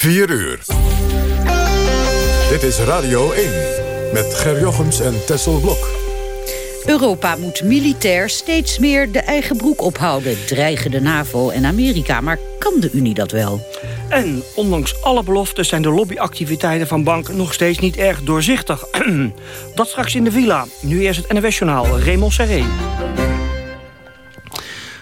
4 uur. Dit is Radio 1 met Ger Jochems en Tessel Blok. Europa moet militair steeds meer de eigen broek ophouden. Dreigen de NAVO en Amerika, maar kan de Unie dat wel? En ondanks alle beloftes zijn de lobbyactiviteiten van banken nog steeds niet erg doorzichtig. dat straks in de villa. Nu eerst het NWS-journaal. Raymond Serré.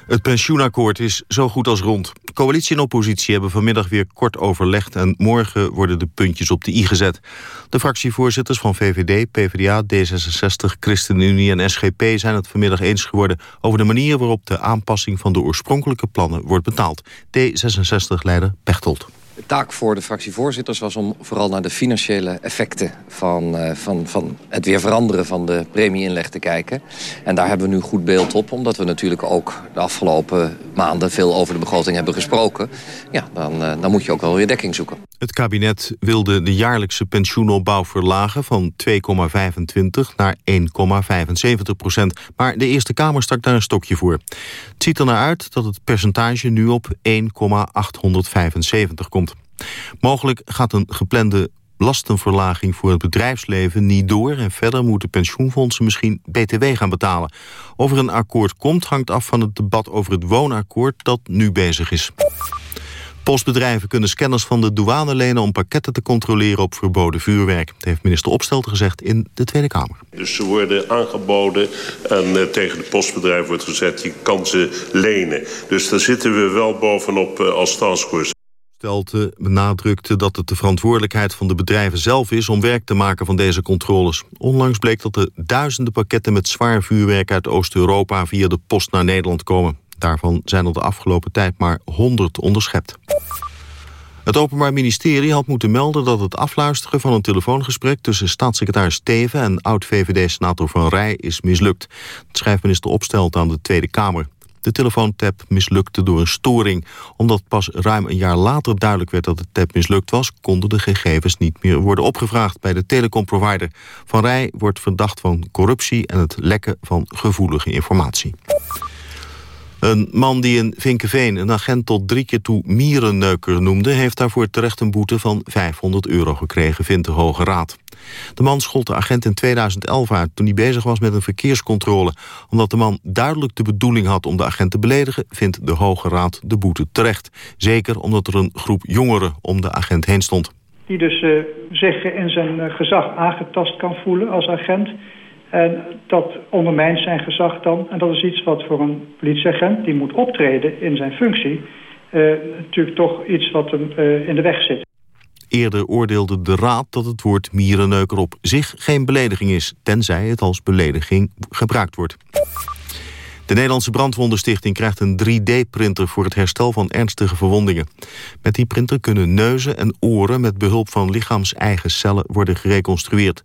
Het pensioenakkoord is zo goed als rond. Coalitie en oppositie hebben vanmiddag weer kort overlegd... en morgen worden de puntjes op de i gezet. De fractievoorzitters van VVD, PvdA, D66, ChristenUnie en SGP... zijn het vanmiddag eens geworden over de manier waarop de aanpassing... van de oorspronkelijke plannen wordt betaald. D66-leider Pechtold. De taak voor de fractievoorzitters was om vooral naar de financiële effecten van, uh, van, van het weer veranderen van de premieinleg te kijken. En daar hebben we nu goed beeld op, omdat we natuurlijk ook de afgelopen maanden veel over de begroting hebben gesproken. Ja, dan, uh, dan moet je ook wel weer dekking zoeken. Het kabinet wilde de jaarlijkse pensioenopbouw verlagen van 2,25 naar 1,75 procent. Maar de Eerste Kamer stak daar een stokje voor. Het ziet er naar uit dat het percentage nu op 1,875 komt. Mogelijk gaat een geplande lastenverlaging voor het bedrijfsleven niet door... en verder moeten pensioenfondsen misschien BTW gaan betalen. Of er een akkoord komt hangt af van het debat over het woonakkoord dat nu bezig is. Postbedrijven kunnen scanners van de douane lenen... om pakketten te controleren op verboden vuurwerk. Heeft minister Opstelten gezegd in de Tweede Kamer. Dus ze worden aangeboden en uh, tegen de postbedrijf wordt gezegd... je kan ze lenen. Dus daar zitten we wel bovenop uh, als taskforce. Stelte benadrukte dat het de verantwoordelijkheid van de bedrijven zelf is... om werk te maken van deze controles. Onlangs bleek dat er duizenden pakketten met zwaar vuurwerk... uit Oost-Europa via de post naar Nederland komen. Daarvan zijn er de afgelopen tijd maar 100 onderschept. Het Openbaar Ministerie had moeten melden dat het afluisteren van een telefoongesprek tussen staatssecretaris Steven en oud-VVD-senator Van Rij is mislukt. Dat schrijft minister Opstelt aan de Tweede Kamer. De telefoontap mislukte door een storing. Omdat pas ruim een jaar later duidelijk werd dat de tap mislukt was... konden de gegevens niet meer worden opgevraagd bij de telecomprovider. Van Rij wordt verdacht van corruptie en het lekken van gevoelige informatie. Een man die in Vinkeveen een agent tot drie keer toe mierenneuker noemde... heeft daarvoor terecht een boete van 500 euro gekregen, vindt de Hoge Raad. De man schold de agent in 2011 uit toen hij bezig was met een verkeerscontrole. Omdat de man duidelijk de bedoeling had om de agent te beledigen... vindt de Hoge Raad de boete terecht. Zeker omdat er een groep jongeren om de agent heen stond. Die dus uh, zich in zijn gezag aangetast kan voelen als agent... En dat ondermijnt zijn gezag dan. En dat is iets wat voor een politieagent die moet optreden in zijn functie... Uh, natuurlijk toch iets wat hem uh, in de weg zit. Eerder oordeelde de Raad dat het woord mierenneuker op zich geen belediging is... tenzij het als belediging gebruikt wordt. De Nederlandse Brandwondenstichting krijgt een 3D-printer... voor het herstel van ernstige verwondingen. Met die printer kunnen neuzen en oren... met behulp van lichaams-eigen cellen worden gereconstrueerd.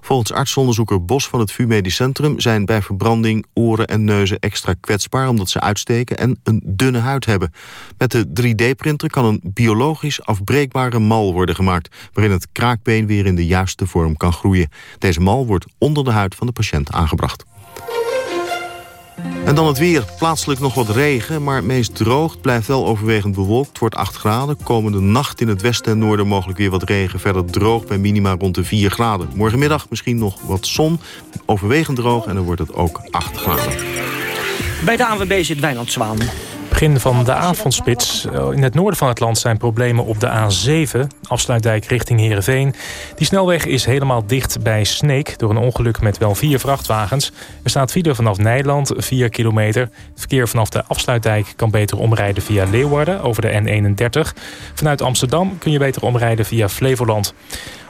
Volgens artsonderzoeker Bos van het VU Medisch Centrum... zijn bij verbranding oren en neuzen extra kwetsbaar... omdat ze uitsteken en een dunne huid hebben. Met de 3D-printer kan een biologisch afbreekbare mal worden gemaakt... waarin het kraakbeen weer in de juiste vorm kan groeien. Deze mal wordt onder de huid van de patiënt aangebracht. En dan het weer. Plaatselijk nog wat regen, maar meest droog. Het blijft wel overwegend bewolkt. Het wordt 8 graden. Komende nacht in het westen en noorden mogelijk weer wat regen. Verder droog bij minima rond de 4 graden. Morgenmiddag misschien nog wat zon. Overwegend droog en dan wordt het ook 8 graden. Bij de ANWB zit Wijnand Zwaan begin van de avondspits. In het noorden van het land zijn problemen op de A7, afsluitdijk richting Heerenveen. Die snelweg is helemaal dicht bij Sneek door een ongeluk met wel vier vrachtwagens. Er staat file vanaf Nijland, 4 kilometer. Verkeer vanaf de afsluitdijk kan beter omrijden via Leeuwarden over de N31. Vanuit Amsterdam kun je beter omrijden via Flevoland.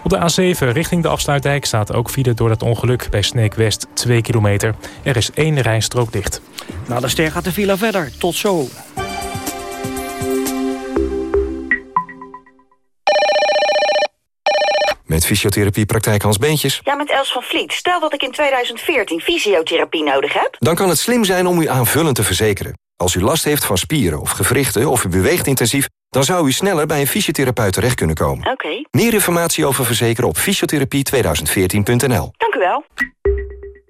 Op de A7 richting de afsluitdijk staat ook file door het ongeluk bij Sneek West 2 kilometer. Er is één rijstrook dicht. Na de ster gaat de file verder. Tot zo. Met fysiotherapie praktijk Hans Beentjes. Ja, met Els van Vliet. Stel dat ik in 2014 fysiotherapie nodig heb. Dan kan het slim zijn om u aanvullend te verzekeren. Als u last heeft van spieren of gewrichten of u beweegt intensief... dan zou u sneller bij een fysiotherapeut terecht kunnen komen. Oké. Meer informatie over verzekeren op fysiotherapie2014.nl. Dank u wel.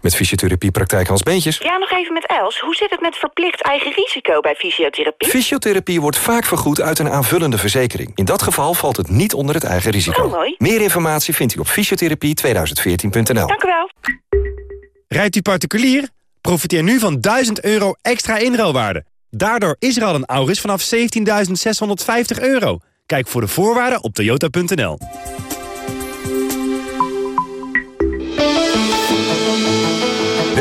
Met fysiotherapiepraktijk Hans Beentjes. Ja, nog even met Els. Hoe zit het met verplicht eigen risico bij fysiotherapie? Fysiotherapie wordt vaak vergoed uit een aanvullende verzekering. In dat geval valt het niet onder het eigen risico. Oh, mooi. Meer informatie vindt u op fysiotherapie2014.nl. Dank u wel. Rijdt u particulier? Profiteer nu van 1000 euro extra inruilwaarde. Daardoor is er al een Auris vanaf 17.650 euro. Kijk voor de voorwaarden op toyota.nl.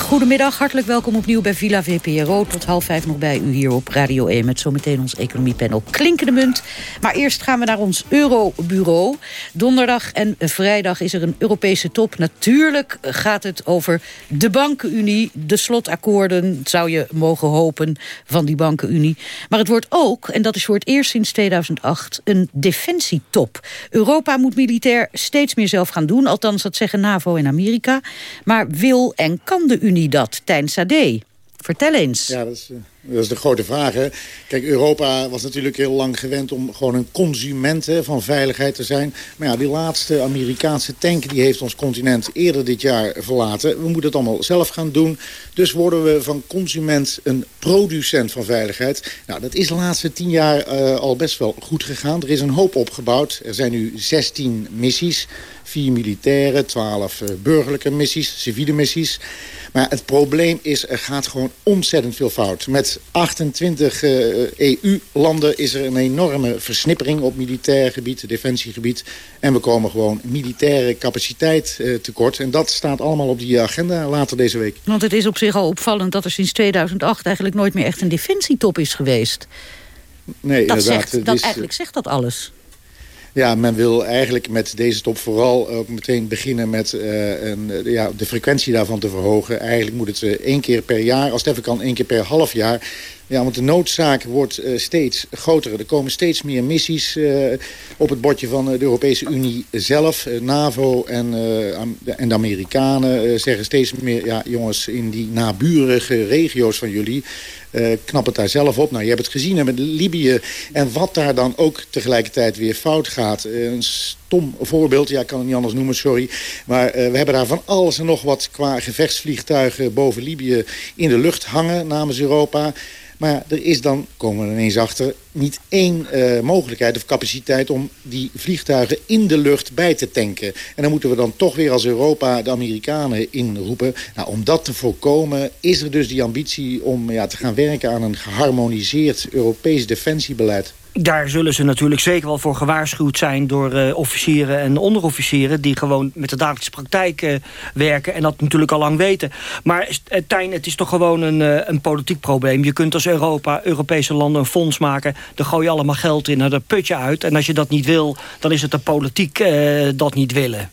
Goedemiddag, hartelijk welkom opnieuw bij Villa VPRO. Tot half vijf nog bij u hier op Radio 1 met zometeen ons economiepanel Klinkende Munt. Maar eerst gaan we naar ons Eurobureau. Donderdag en vrijdag is er een Europese top. Natuurlijk gaat het over de bankenunie, de slotakkoorden, zou je mogen hopen, van die bankenunie. Maar het wordt ook, en dat is voor het eerst sinds 2008, een defensietop. Europa moet militair steeds meer zelf gaan doen, althans dat zeggen NAVO en Amerika. Maar wil en kan de Unie dat, Tijn Sade? Vertel eens. Ja, dat is, eh, dat is de grote vraag. Hè. Kijk, Europa was natuurlijk heel lang gewend om gewoon een consument hè, van veiligheid te zijn. Maar ja, die laatste Amerikaanse tank die heeft ons continent eerder dit jaar verlaten. We moeten het allemaal zelf gaan doen. Dus worden we van consument een producent van veiligheid. Nou, dat is de laatste tien jaar uh, al best wel goed gegaan. Er is een hoop opgebouwd. Er zijn nu 16 missies. Vier militaire, 12 uh, burgerlijke missies, civiele missies. Maar het probleem is, er gaat gewoon ontzettend veel fout. Met 28 uh, EU-landen is er een enorme versnippering op militair gebied, defensiegebied. En we komen gewoon militaire capaciteit uh, tekort. En dat staat allemaal op die agenda later deze week. Want het is op zich al opvallend dat er sinds 2008 eigenlijk nooit meer echt een defensietop is geweest. Nee, dat inderdaad. Zegt, dat, eigenlijk zegt dat alles. Ja, men wil eigenlijk met deze top vooral ook meteen beginnen met uh, een, ja, de frequentie daarvan te verhogen. Eigenlijk moet het uh, één keer per jaar, als het even kan één keer per half jaar. Ja, want de noodzaak wordt steeds groter. Er komen steeds meer missies op het bordje van de Europese Unie zelf. NAVO en, en de Amerikanen zeggen steeds meer... ja jongens, in die naburige regio's van jullie... Uh, knap het daar zelf op. Nou, je hebt het gezien hè, met Libië. En wat daar dan ook tegelijkertijd weer fout gaat. Uh, een stom voorbeeld, ja, ik kan het niet anders noemen, sorry. Maar uh, we hebben daar van alles en nog wat qua gevechtsvliegtuigen boven Libië in de lucht hangen namens Europa. Maar er is dan, komen we ineens achter, niet één uh, mogelijkheid of capaciteit... om die vliegtuigen in de lucht bij te tanken. En dan moeten we dan toch weer als Europa de Amerikanen inroepen. Nou, om dat te voorkomen is er dus die ambitie om ja, te gaan werken... aan een geharmoniseerd Europees defensiebeleid daar zullen ze natuurlijk zeker wel voor gewaarschuwd zijn... door uh, officieren en onderofficieren... die gewoon met de dagelijkse praktijk uh, werken... en dat natuurlijk al lang weten. Maar uh, Tijn, het is toch gewoon een, een politiek probleem. Je kunt als Europa, Europese landen een fonds maken... daar gooi je allemaal geld in, naar dat putje uit. En als je dat niet wil, dan is het de politiek dat niet willen.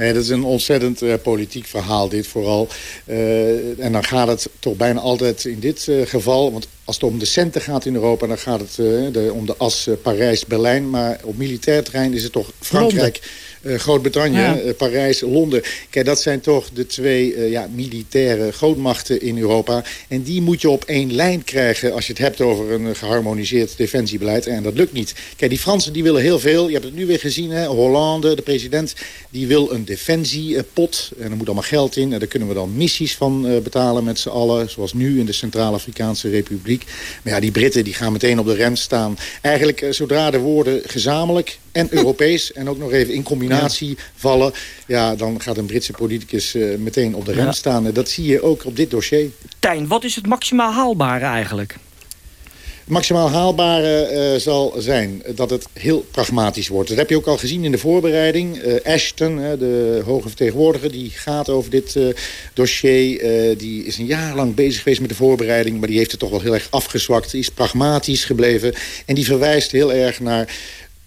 Nee, dat is een ontzettend uh, politiek verhaal, dit vooral. Uh, en dan gaat het toch bijna altijd in dit uh, geval... want als het om de centen gaat in Europa... dan gaat het de, om de as Parijs-Berlijn. Maar op militair terrein is het toch Frankrijk... Uh, Groot-Brittannië, ja. uh, Parijs, Londen. Kijk, dat zijn toch de twee uh, ja, militaire grootmachten in Europa. En die moet je op één lijn krijgen als je het hebt over een geharmoniseerd defensiebeleid. En dat lukt niet. Kijk, die Fransen die willen heel veel. Je hebt het nu weer gezien, hè? Hollande, de president, die wil een defensiepot. En er moet allemaal geld in. En daar kunnen we dan missies van betalen met z'n allen. Zoals nu in de Centraal-Afrikaanse Republiek. Maar ja, die Britten die gaan meteen op de rem staan. Eigenlijk, zodra de woorden gezamenlijk en Europees en ook nog even in combinatie ja. vallen... ja, dan gaat een Britse politicus uh, meteen op de rem ja. staan. En dat zie je ook op dit dossier. Tijn, wat is het maximaal haalbare eigenlijk? maximaal haalbare uh, zal zijn dat het heel pragmatisch wordt. Dat heb je ook al gezien in de voorbereiding. Uh, Ashton, de hoge vertegenwoordiger, die gaat over dit dossier. die is een jaar lang bezig geweest met de voorbereiding... maar die heeft het toch wel heel erg afgezwakt. Die is pragmatisch gebleven en die verwijst heel erg naar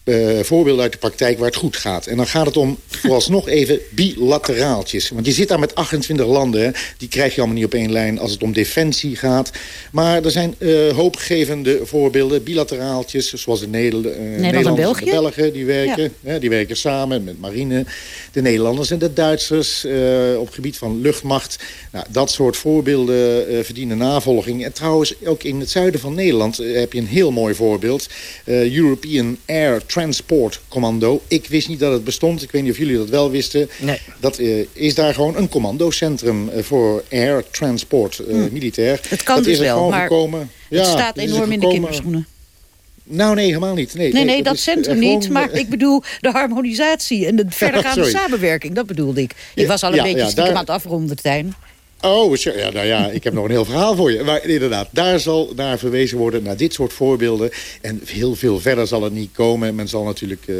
uh, voorbeelden uit de praktijk waar het goed gaat. En dan gaat het om vooralsnog even bilateraaltjes. Want je zit daar met 28 landen. Die krijg je allemaal niet op één lijn als het om defensie gaat. Maar er zijn uh, hoopgevende voorbeelden. Bilateraaltjes, zoals de Nederl uh, Nederlanders en, België? de Belgen. Die werken, ja. die werken samen met marine. De Nederlanders en de Duitsers op gebied van luchtmacht. Nou, dat soort voorbeelden verdienen navolging. En trouwens, ook in het zuiden van Nederland heb je een heel mooi voorbeeld. European Air Transport Commando. Ik wist niet dat het bestond. Ik weet niet of jullie dat wel wisten. Nee. Dat uh, is daar gewoon een commandocentrum uh, voor air transport, uh, hm. militair. Het kan dat dus wel, maar gekomen. Ja, het staat enorm in de kinderschoenen. Nou, nee, helemaal niet. Nee, nee, nee dat, dat centrum niet. Maar ik bedoel de harmonisatie en de verdergaande samenwerking. Dat bedoelde ik. Ik was al een ja, beetje ja, daar... aan het afronden, Tijn. Oh, ja, nou ja, ik heb nog een heel verhaal voor je. Maar inderdaad, daar zal naar verwezen worden, naar dit soort voorbeelden. En heel veel verder zal het niet komen. Men zal natuurlijk uh,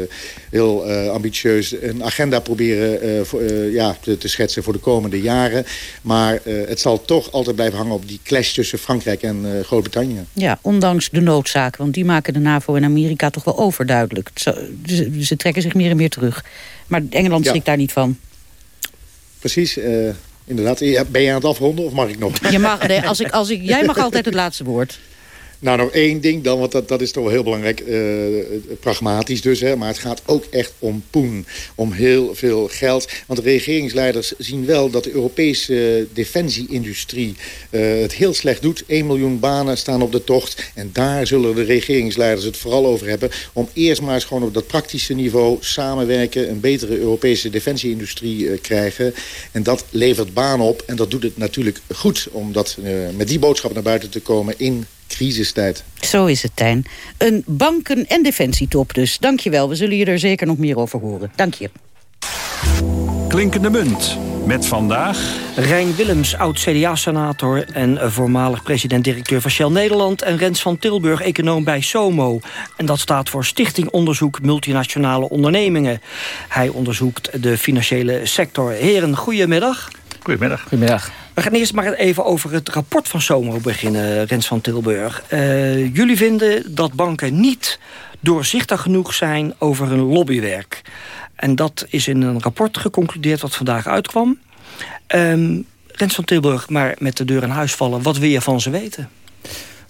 heel uh, ambitieus een agenda proberen uh, voor, ja, te, te, schetsen voor de komende jaren. Maar het zal toch altijd blijven hangen op die clash tussen Frankrijk en Groot-Brittannië. Ja, ondanks de noodzaak, want die maken de NAVO en Amerika toch wel overduidelijk. Ze, ze trekken zich meer en meer terug. Maar Engeland schrikt daar niet van. Precies, Inderdaad. Ben je aan het afronden of mag ik nog? Je mag, als ik, als ik, jij mag altijd het laatste woord. Nou, nog één ding dan, want dat, dat is toch wel heel belangrijk. Uh, pragmatisch dus, hè, maar het gaat ook echt om poen. Om heel veel geld. Want de regeringsleiders zien wel dat de Europese defensieindustrie uh, het heel slecht doet. 1 miljoen banen staan op de tocht. En daar zullen de regeringsleiders het vooral over hebben. Om eerst maar eens gewoon op dat praktische niveau samenwerken. Een betere Europese defensieindustrie uh, krijgen. En dat levert banen op. En dat doet het natuurlijk goed. Om met die boodschap naar buiten te komen in crisistijd. Zo is het, Tijn. Een banken- en defensietop dus. Dank je wel. We zullen je er zeker nog meer over horen. Dank je. Klinkende munt. Met vandaag... Rijn Willems, oud-CDA-senator en voormalig president-directeur van Shell Nederland... en Rens van Tilburg, econoom bij SOMO. En dat staat voor Stichting Onderzoek Multinationale Ondernemingen. Hij onderzoekt de financiële sector. Heren, goedemiddag. Goedemiddag. Goedemiddag. We gaan eerst maar even over het rapport van SOMO beginnen, Rens van Tilburg. Uh, jullie vinden dat banken niet doorzichtig genoeg zijn over hun lobbywerk. En dat is in een rapport geconcludeerd wat vandaag uitkwam. Um, Rens van Tilburg, maar met de deur in huis vallen. Wat wil je van ze weten?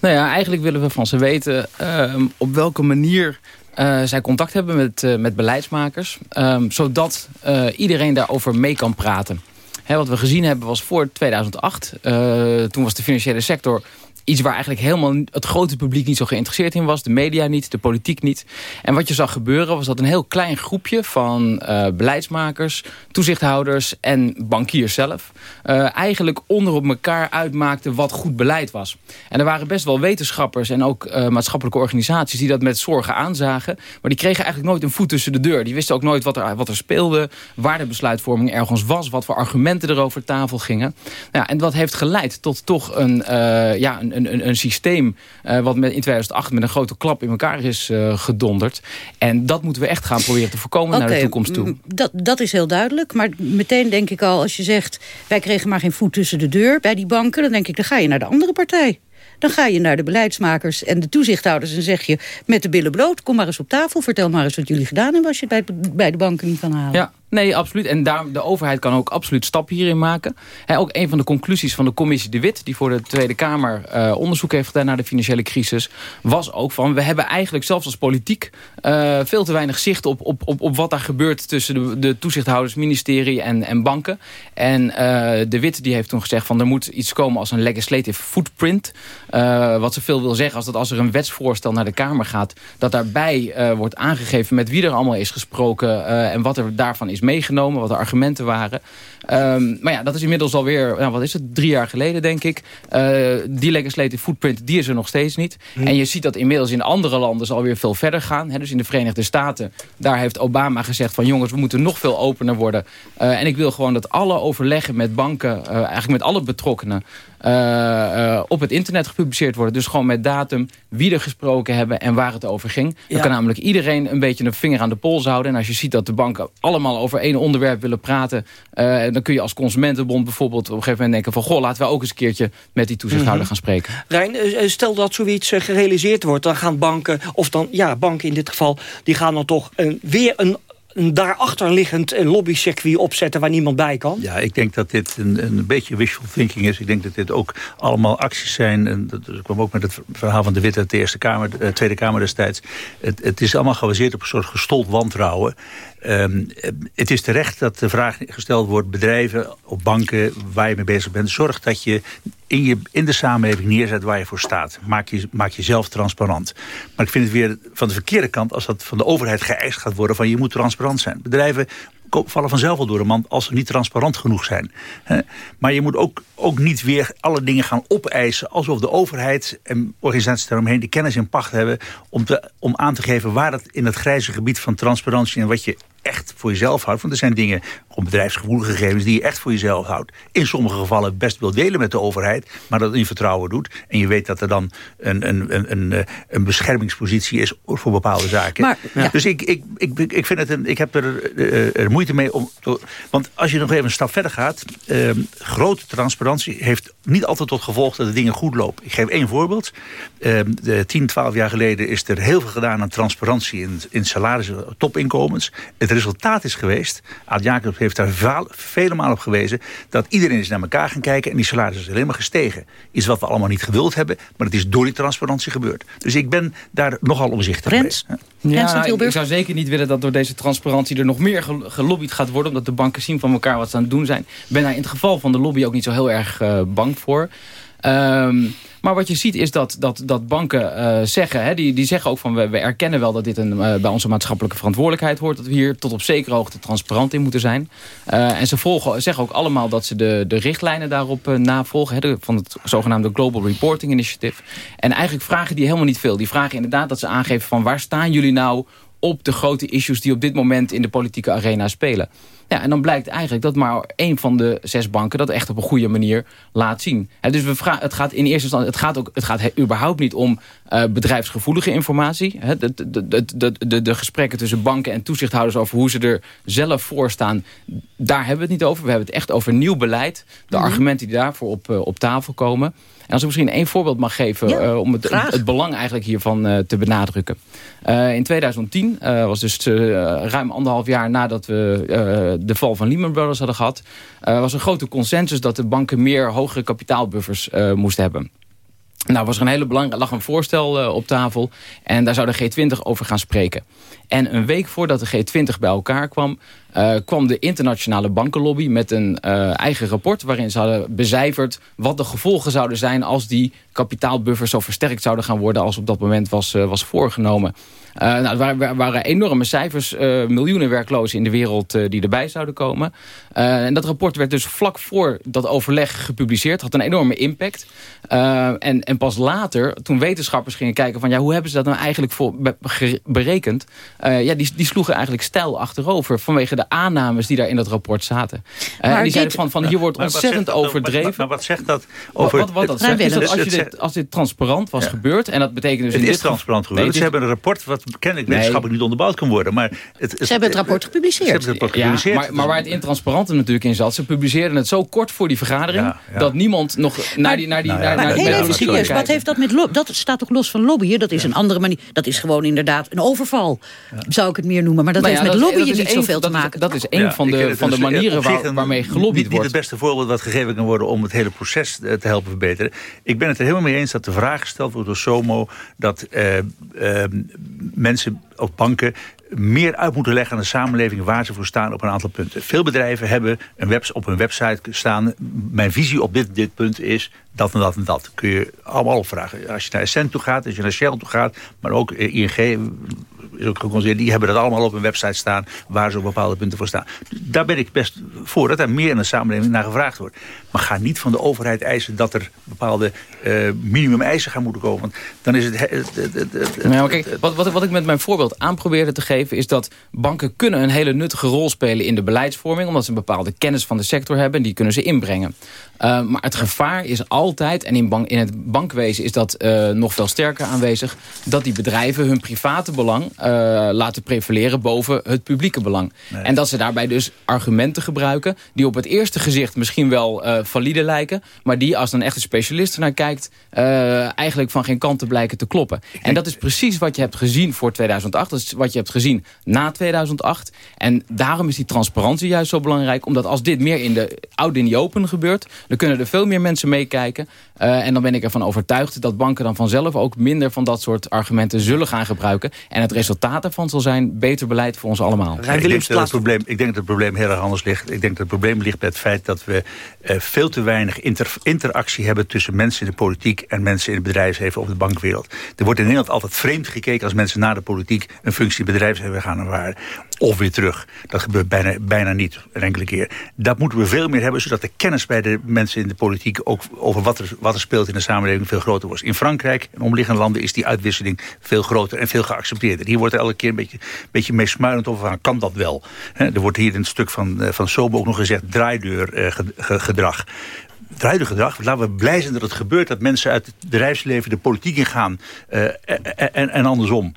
Nou ja, eigenlijk willen we van ze weten uh, op welke manier uh, zij contact hebben met, uh, met beleidsmakers. Um, zodat iedereen daarover mee kan praten wat we gezien hebben was voor 2008. Uh, toen was de financiële sector iets waar eigenlijk helemaal het grote publiek niet zo geïnteresseerd in was. De media niet, de politiek niet. En wat je zag gebeuren was dat een heel klein groepje van uh, beleidsmakers, toezichthouders en bankiers zelf... Uh, eigenlijk onder op elkaar uitmaakte wat goed beleid was. En er waren best wel wetenschappers en ook uh, maatschappelijke organisaties... die dat met zorgen aanzagen. Maar die kregen eigenlijk nooit een voet tussen de deur. Die wisten ook nooit wat er, wat er speelde, waar de besluitvorming ergens was... wat voor argumenten er over tafel gingen. Nou, en dat heeft geleid tot toch een, ja, een, een, een systeem uh, wat met, in 2008 met een grote klap in elkaar is uh, gedonderd. En dat moeten we echt gaan proberen te voorkomen naar de toekomst toe. Dat, dat is heel duidelijk. Maar meteen denk ik al, als je zegt... wij kregen maar geen voet tussen de deur bij die banken... dan denk ik, dan ga je naar de andere partij. Dan ga je naar de beleidsmakers en de toezichthouders en zeg je... met de billen bloot, kom maar eens op tafel. Vertel maar eens wat jullie gedaan hebben als je het bij, bij de banken niet kan halen. Ja, Nee, absoluut. En daar, de overheid kan ook absoluut stappen hierin maken. ook een van de conclusies van de commissie De Wit... die voor de Tweede Kamer uh, onderzoek heeft gedaan naar de financiële crisis... was ook van, we hebben eigenlijk zelfs als politiek... Uh, veel te weinig zicht op, op, op, op wat daar gebeurt... tussen de, de toezichthouders, ministerie en, en banken. En uh, De Wit die heeft toen gezegd van... er moet iets komen als een legislative footprint. wat ze veel wil zeggen als dat als er een wetsvoorstel naar de Kamer gaat... dat daarbij wordt aangegeven met wie er allemaal is gesproken... en wat er daarvan is meegenomen, wat de argumenten waren. Um, maar ja, dat is inmiddels alweer, nou, wat is het, drie jaar geleden denk ik. Uh, die legislative footprint, die is er nog steeds niet. Hm. En je ziet dat inmiddels in andere landen zal weer veel verder gaan. Dus in de Verenigde Staten, daar heeft Obama gezegd van jongens, we moeten nog veel opener worden. Uh, en ik wil gewoon dat alle overleggen met banken, uh, eigenlijk met alle betrokkenen, op het internet gepubliceerd worden. Dus gewoon met datum, wie er gesproken hebben en waar het over ging. Dan kan namelijk iedereen een beetje een vinger aan de pols houden. En als je ziet dat de banken allemaal over één onderwerp willen praten... dan kun je als consumentenbond bijvoorbeeld op een gegeven moment denken van... goh, laten we ook eens een keertje met die toezichthouder mhm. gaan spreken. Rijn, stel dat zoiets gerealiseerd wordt... dan gaan banken, of dan ja, banken in dit geval... die gaan dan toch weer een een daarachter liggend lobbycircuit opzetten waar niemand bij kan? Ja, ik denk dat dit een, een beetje wishful thinking is. Ik denk dat dit ook allemaal acties zijn. En dat, ik kwam ook met het verhaal van de Witte uit de Eerste Kamer, de Tweede Kamer destijds. Het, het is allemaal gebaseerd op een soort gestold wantrouwen. Um, het is terecht dat de vraag gesteld wordt... bedrijven op banken waar je mee bezig bent... zorg dat je in, je in de samenleving neerzet waar je voor staat. Maak, je, maak jezelf transparant. Maar ik vind het weer van de verkeerde kant... als dat van de overheid geëist gaat worden... van je moet transparant zijn. Bedrijven vallen vanzelf al door de mand als ze niet transparant genoeg zijn. Maar je moet ook, ook niet weer alle dingen gaan opeisen... alsof de overheid en organisaties daaromheen de kennis in pacht hebben... om, te, om aan te geven waar het in het grijze gebied van transparantie... en wat je echt voor jezelf houdt. Want er zijn dingen, om bedrijfsgevoelige gegevens... die je echt voor jezelf houdt. In sommige gevallen best wil delen met de overheid... maar dat in vertrouwen doet. En je weet dat er dan een, een, een, een, eh, beschermingspositie is voor bepaalde zaken. Maar, Dus ik, ik, ik, ik, vind het een, ik heb er, eh, er moeite mee om... want als je nog even een stap verder gaat... Eh, grote transparantie heeft niet altijd tot gevolg dat de dingen goed lopen. Ik geef één voorbeeld. Uh, 10, 12 jaar geleden is er heel veel gedaan aan transparantie... in, in salarissen, topinkomens. Het resultaat is geweest... Aad Jacobs heeft daar vele malen op gewezen... dat iedereen is naar elkaar gaan kijken en die salaris is alleen maar gestegen. Iets wat we allemaal niet gewild hebben, maar het is door die transparantie gebeurd. Dus ik ben daar nogal omzichtig Rens? mee. Ja, nou, ik zou zeker niet willen dat door deze transparantie er nog meer gelobbyd gaat worden... omdat de banken zien van elkaar wat ze aan het doen zijn. Ik ben daar in het geval van de lobby ook niet zo heel erg uh, bang voor... Um, maar wat je ziet is dat, dat, dat banken uh, zeggen... Hè, die, die zeggen ook van we, we erkennen wel dat dit een, uh, bij onze maatschappelijke verantwoordelijkheid hoort... dat we hier tot op zekere hoogte transparant in moeten zijn. Uh, en ze volgen, zeggen ook allemaal dat ze de, de richtlijnen daarop navolgen... Hè, van het zogenaamde Global Reporting Initiative. En eigenlijk vragen die helemaal niet veel. Die vragen inderdaad dat ze aangeven van waar staan jullie nou op de grote issues die op dit moment in de politieke arena spelen. Ja, en dan blijkt eigenlijk dat maar één van de zes banken dat echt op een goede manier laat zien. dus we vragen, het gaat in eerste instantie, het gaat, ook, het gaat überhaupt niet om uh, bedrijfsgevoelige informatie. de, de, de, de, de gesprekken tussen banken en toezichthouders over hoe ze er zelf voor staan, daar hebben we het niet over. We hebben het echt over nieuw beleid. De mhm. argumenten die daarvoor op, uh, op tafel komen. En als ik misschien één voorbeeld mag geven uh, om het, het, belang eigenlijk hiervan uh, te benadrukken. Uh, in 2010, was dus ruim anderhalf jaar nadat we de val van Lehman Brothers hadden gehad... was een grote consensus dat de banken meer hogere kapitaalbuffers moesten hebben. Nou, was er een hele belangrijke, lag een voorstel uh, op tafel. En daar zou de G20 over gaan spreken. En een week voordat de G20 bij elkaar kwam... Uh, kwam de internationale bankenlobby met een uh, eigen rapport... waarin ze hadden becijferd wat de gevolgen zouden zijn... als die kapitaalbuffers zo versterkt zouden gaan worden... als op dat moment was, was voorgenomen. Nou, er waren, enorme cijfers, miljoenen werklozen in de wereld die erbij zouden komen. en dat rapport werd dus vlak voor dat overleg gepubliceerd. Had een enorme impact. en, en pas later, toen wetenschappers gingen kijken van... ja, hoe hebben ze dat nou eigenlijk voor, berekend? ja, die, die sloegen eigenlijk stijl achterover... vanwege de aannames die daar in dat rapport zaten. en die zeiden van, van hier wordt ontzettend overdreven. Maar, wat zegt dat over... Wat, wat, dat zegt is dat als, je dit, als dit transparant was gebeurd... en dat betekent dus... Het in is transparant gebeurd. ze hebben een rapport... wat kennelijk wetenschappelijk niet onderbouwd kan worden. Maar het, het, ze hebben het rapport gepubliceerd. Ze hebben het rapport gepubliceerd. maar, maar, waar het intransparante natuurlijk in zat... ze publiceerden het zo kort voor die vergadering... dat niemand nog naar die... Naar die, nou naar, heel even serieus, wat heeft dat met... Dat staat toch los van lobbyen? Dat is een andere manier. Dat is gewoon inderdaad een overval, zou ik het meer noemen. Maar dat heeft met lobbyen niet zoveel te maken. Dat is een van de, van de manieren waarmee gelobbyd wordt. Niet het beste voorbeeld wat gegeven kan worden... om het hele proces te helpen verbeteren. Ik ben het er helemaal mee eens dat de vraag gesteld wordt door SOMO... dat eh, eh, mensen of banken meer uit moeten leggen aan de samenleving waar ze voor staan op een aantal punten. Veel bedrijven hebben een webs op hun website staan. Mijn visie op dit, dit punt is dat en dat en dat. Kun je allemaal opvragen. Als je naar Essent toe gaat, als je naar Shell toe gaat, maar ook ING is ook geconstateerd, die hebben dat allemaal op hun website staan... waar ze op bepaalde punten voor staan. Daar ben ik best voor dat er meer in de samenleving naar gevraagd wordt. Maar ga niet van de overheid eisen dat er bepaalde uh, minimum eisen gaan moeten komen. Want dan is het... kijk, wat, wat, wat ik met mijn voorbeeld aan probeerde te geven... is dat banken kunnen een hele nuttige rol spelen in de beleidsvorming... omdat ze een bepaalde kennis van de sector hebben... en die kunnen ze inbrengen. Uh, maar het gevaar is altijd, en in, bank, in het bankwezen is dat uh, nog veel sterker aanwezig... dat die bedrijven hun private belang laten prevaleren boven het publieke belang. Nee. En dat ze daarbij dus argumenten gebruiken... die op het eerste gezicht misschien wel valide lijken... maar die als een echte specialist naar kijkt... eigenlijk van geen kant te blijken te kloppen. En dat is precies wat je hebt gezien voor 2008. Dat is wat je hebt gezien na 2008. En daarom is die transparantie juist zo belangrijk. Omdat als dit meer in de oud in die open gebeurt... dan kunnen er veel meer mensen meekijken. Uh, en dan ben ik ervan overtuigd dat banken dan vanzelf ook minder van dat soort argumenten zullen gaan gebruiken. En het resultaat daarvan zal zijn beter beleid voor ons allemaal. ik, denk dat het probleem, ik denk dat het probleem heel erg anders ligt. Ik denk dat het probleem ligt bij het feit dat we uh, veel te weinig inter, interactie hebben tussen mensen in de politiek en mensen in het bedrijfsleven of de bankwereld. Er wordt in Nederland altijd vreemd gekeken als mensen na de politiek een functie bedrijfsleven gaan ervaren. Of weer terug. Dat gebeurt bijna, bijna niet, een enkele keer. Dat moeten we veel meer hebben, zodat de kennis bij de mensen in de politiek... ook over wat er, wat er speelt in de samenleving veel groter wordt. In Frankrijk en omliggende landen is die uitwisseling veel groter en veel geaccepteerder. Hier wordt elke keer een beetje, beetje meesmuilend over van, kan dat wel? er wordt hier in het stuk van, eh, van Sobo ook nog gezegd draaideurgedrag. Uh, het huidige gedrag, laten we blij zijn dat het gebeurt... dat mensen uit het bedrijfsleven de politiek ingaan uh, en, en, andersom.